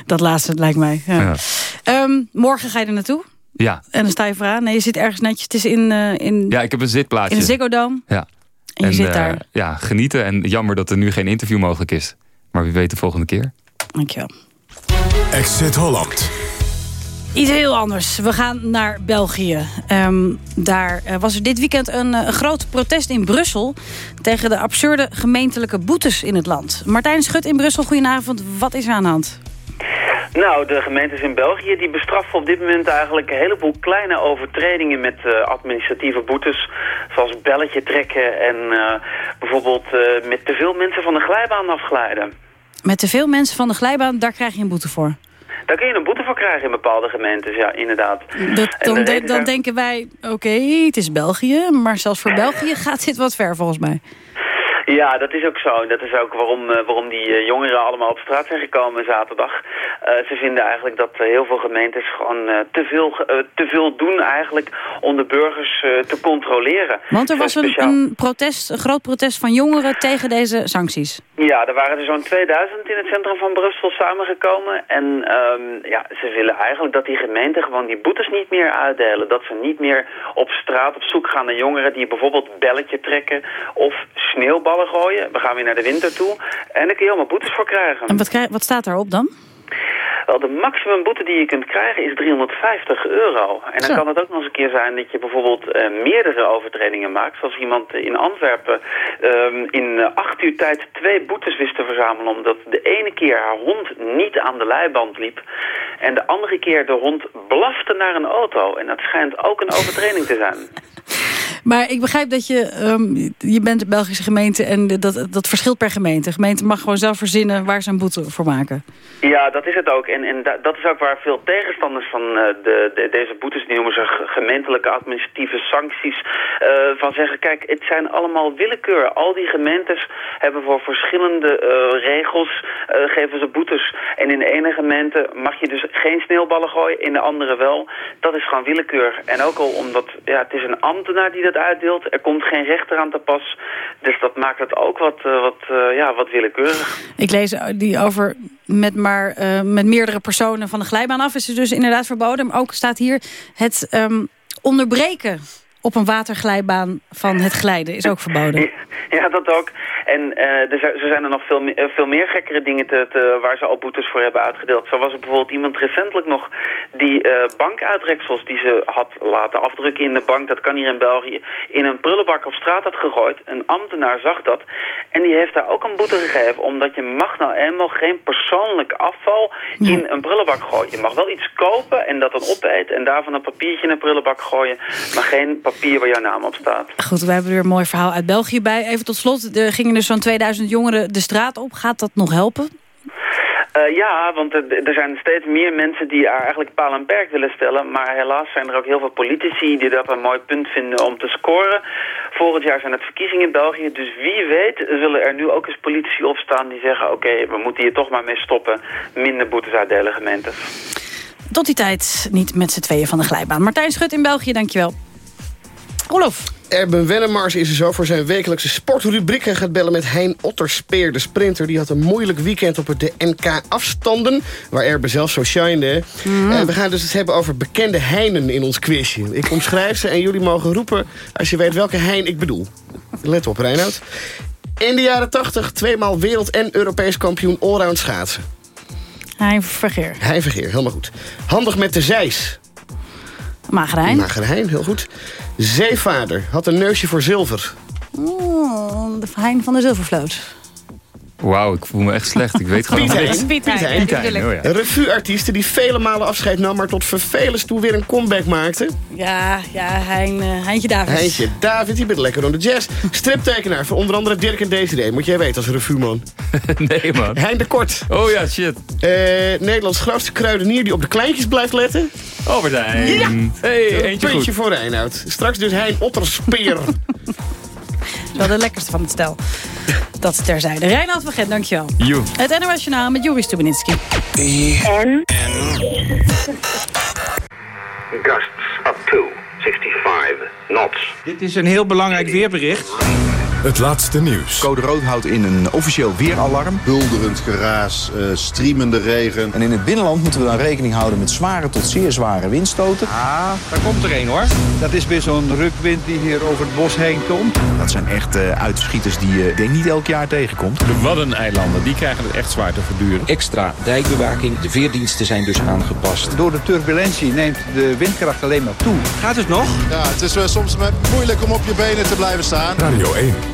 [SPEAKER 10] Dat laatste lijkt mij. Ja.
[SPEAKER 12] Ja.
[SPEAKER 10] Ehm, morgen ga je er naartoe.
[SPEAKER 12] Ja,
[SPEAKER 10] En dan sta je vooraan. Nee, je zit ergens netjes. Het is in, eh, in,
[SPEAKER 12] ja ik heb een zitplaatsje.
[SPEAKER 10] in de Ziggo Dome.
[SPEAKER 12] Ja.
[SPEAKER 10] En je zit
[SPEAKER 12] eh,
[SPEAKER 10] daar.
[SPEAKER 12] Ja, genieten. En jammer dat er nu geen interview mogelijk is. Maar wie weet de volgende keer.
[SPEAKER 10] Dankjewel.
[SPEAKER 3] Exit Holland.
[SPEAKER 10] Iets heel anders. We gaan naar België. Ehm, daar eh, was er dit weekend een, een groot protest in Brussel... tegen de absurde gemeentelijke boetes in het land. Martijn Schut in Brussel, goedenavond. Wat is er aan de hand?
[SPEAKER 21] Nou, de gemeentes in België die bestraffen op dit moment eigenlijk een heleboel kleine overtredingen met eh, administratieve boetes. Zoals belletje trekken en eh, bijvoorbeeld eh, met te veel mensen van de glijbaan afglijden.
[SPEAKER 10] Met te veel mensen van de glijbaan, daar krijg je een boete voor.
[SPEAKER 21] Daar kun je een boete voor krijgen in bepaalde gemeentes, ja, inderdaad.
[SPEAKER 10] Dat, dan,
[SPEAKER 21] de
[SPEAKER 10] de-
[SPEAKER 21] reden
[SPEAKER 10] dan denken wij, oké, het is België... maar zelfs voor België gaat dit wat ver volgens mij.
[SPEAKER 21] Ja, dat is ook zo. Dat is ook waarom, uh, waarom die uh, jongeren allemaal op straat zijn gekomen zaterdag. Uh, ze vinden eigenlijk dat heel veel gemeentes gewoon te, veel, te veel doen eigenlijk om de burgers te controleren.
[SPEAKER 10] Want er was een, een, protest, een groot protest van jongeren tegen deze sancties.
[SPEAKER 21] Ja, er waren er zo'n 2000 in het centrum van Brussel samengekomen. En um, ja, ze willen eigenlijk dat die gemeenten gewoon die boetes niet meer uitdelen. Dat ze niet meer op straat op zoek gaan naar jongeren die bijvoorbeeld belletje trekken of sneeuwballen gooien. We gaan weer naar de winter toe. En daar kun je allemaal boetes voor krijgen.
[SPEAKER 10] En wat, wat staat daarop dan?
[SPEAKER 21] Wel, de maximumboete die je kunt krijgen is 350 euro. En dan kan het ook nog eens een keer zijn dat je bijvoorbeeld uh, meerdere overtredingen maakt. Zoals iemand in Antwerpen um, in acht uur tijd twee boetes wist te verzamelen... omdat de ene keer haar hond niet aan de leiband liep... en de andere keer de hond blafte naar een auto. En dat schijnt ook een overtreding te zijn.
[SPEAKER 10] Maar ik begrijp dat je, um, je bent de Belgische gemeente en dat, dat verschilt per gemeente. Gemeente mag gewoon zelf verzinnen waar ze een boete voor maken.
[SPEAKER 21] Ja, dat is het ook. En, en dat is ook waar veel tegenstanders van uh, de, de, deze boetes, die noemen ze gemeentelijke administratieve sancties, uh, van zeggen, kijk, het zijn allemaal willekeur. Al die gemeentes hebben voor verschillende uh, regels, geven ze boetes. En in de ene gemeente mag je dus geen sneeuwballen gooien, in de andere wel. Dat is gewoon willekeur. En ook al omdat, ja, het is een ambtenaar die dat uitdeelt. Er komt geen rechter aan te pas. Dus dat maakt het ook wat, uh, wat, uh, ja, wat willekeurig.
[SPEAKER 10] Ik lees die over met, maar, uh, met meerdere personen van de glijbaan af. Is er dus inderdaad verboden. Maar ook staat hier het um, onderbreken op een waterglijbaan van het glijden is ook verboden.
[SPEAKER 21] Ja, dat ook. En uh, er, zijn er nog veel, meer, veel meer gekkere dingen te, te, waar ze al boetes voor hebben uitgedeeld. Zo was er bijvoorbeeld iemand recentelijk nog die uh, bankuitreksels die ze had laten afdrukken in de bank, dat kan hier in België, in een prullenbak op straat had gegooid. Een ambtenaar zag dat en die heeft daar ook een boete gegeven, omdat je mag nou eenmaal geen persoonlijk afval in een prullenbak gooien. Je mag wel iets kopen en dat dan opeten en daarvan een papiertje in een prullenbak gooien, maar geen papier waar jouw naam op staat.
[SPEAKER 10] Goed, we hebben weer een mooi verhaal uit België bij. Even tot slot, er gingen dus zo'n 2000 jongeren de straat op. Gaat dat nog helpen?
[SPEAKER 21] Uh, ja, want er, er, zijn steeds meer mensen die er eigenlijk paal en perk willen stellen. Maar helaas zijn er ook heel veel politici die dat een mooi punt vinden om te scoren. Volgend jaar zijn het verkiezingen in België. Dus wie weet zullen er nu ook eens politici opstaan die zeggen... oké, we moeten hier toch maar mee stoppen. Minder boetes uitdelen gemeenten.
[SPEAKER 10] Tot die tijd niet met z'n tweeën van de glijbaan. Martijn Schut in België, dankjewel. Olof.
[SPEAKER 11] Erben Wennemars is er zo voor zijn wekelijkse sportrubriek. Hij gaat bellen met Hein Otterspeer, de sprinter. Die had een moeilijk weekend op de NK-afstanden. Waar Erben zelf zo shinede. Mm. En we gaan dus het hebben over bekende heinen in ons quizje. Ik omschrijf ze en jullie mogen roepen als je weet welke hein ik bedoel. Let op, Reinoud. In de jaren 80 tweemaal wereld- en Europees kampioen allround schaatsen.
[SPEAKER 10] Hein Vergeer.
[SPEAKER 11] Hein Vergeer, helemaal goed. Handig met de zeis.
[SPEAKER 10] Magerijn.
[SPEAKER 11] Magerijn, heel goed. Zeevader had een neusje voor zilver.
[SPEAKER 10] Oh, de Hein van de Zilvervloot.
[SPEAKER 12] Wauw, ik voel me echt slecht. Ik weet gewoon
[SPEAKER 11] niet. Piet Hein. Piet Hein. Ja. Revue-artiesten die vele malen afscheid nam... maar tot vervelens toe weer een comeback maakte.
[SPEAKER 10] Ja, ja hein, uh, Heintje David.
[SPEAKER 11] Heintje David, die bent lekker onder de jazz. Striptekenaar voor onder andere Dirk en Desiree. Moet jij weten als revue-man.
[SPEAKER 12] nee, man.
[SPEAKER 11] Hein de Kort.
[SPEAKER 12] Oh ja, shit.
[SPEAKER 11] Uh, Nederlands grootste kruidenier die op de kleintjes blijft letten.
[SPEAKER 12] Overtijn.
[SPEAKER 11] Ja.
[SPEAKER 12] Hey, eentje
[SPEAKER 11] Puntje
[SPEAKER 12] goed.
[SPEAKER 11] voor Reinoud. Straks dus Hein Otterspeer.
[SPEAKER 10] Wel de lekkerste van het stel. Dat terzijde. Reinhard van Gent, dankjewel.
[SPEAKER 12] Jo.
[SPEAKER 10] Het NOS Journaal met Joris Stubenitski.
[SPEAKER 22] En?
[SPEAKER 8] Gusts up to 65 knots.
[SPEAKER 23] Dit is een heel belangrijk weerbericht.
[SPEAKER 3] Het laatste nieuws.
[SPEAKER 24] Code rood houdt in een officieel weeralarm.
[SPEAKER 25] Bulderend geraas, uh, streamende regen.
[SPEAKER 24] En in het binnenland moeten we dan rekening houden met zware tot zeer zware windstoten.
[SPEAKER 23] Ah, daar komt er een hoor. Dat is weer zo'n rukwind die hier over het bos heen komt.
[SPEAKER 24] Dat zijn echt uh, uitschieters die je denk niet elk jaar tegenkomt.
[SPEAKER 13] De Waddeneilanden, die krijgen het echt zwaar te verduren.
[SPEAKER 4] Extra dijkbewaking, de veerdiensten zijn dus aangepast.
[SPEAKER 23] Door de turbulentie neemt de windkracht alleen maar toe. Gaat het nog?
[SPEAKER 25] Ja, het is uh, soms moeilijk om op je benen te blijven staan.
[SPEAKER 3] Radio 1.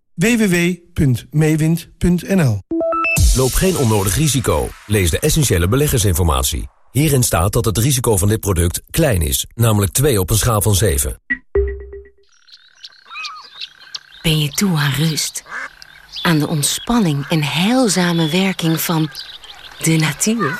[SPEAKER 26] www.meewind.nl
[SPEAKER 22] Loop geen onnodig risico. Lees de essentiële beleggersinformatie. Hierin staat dat het risico van dit product klein is, namelijk 2 op een schaal van 7.
[SPEAKER 27] Ben je toe aan rust? Aan de ontspanning en heilzame werking van de natuur?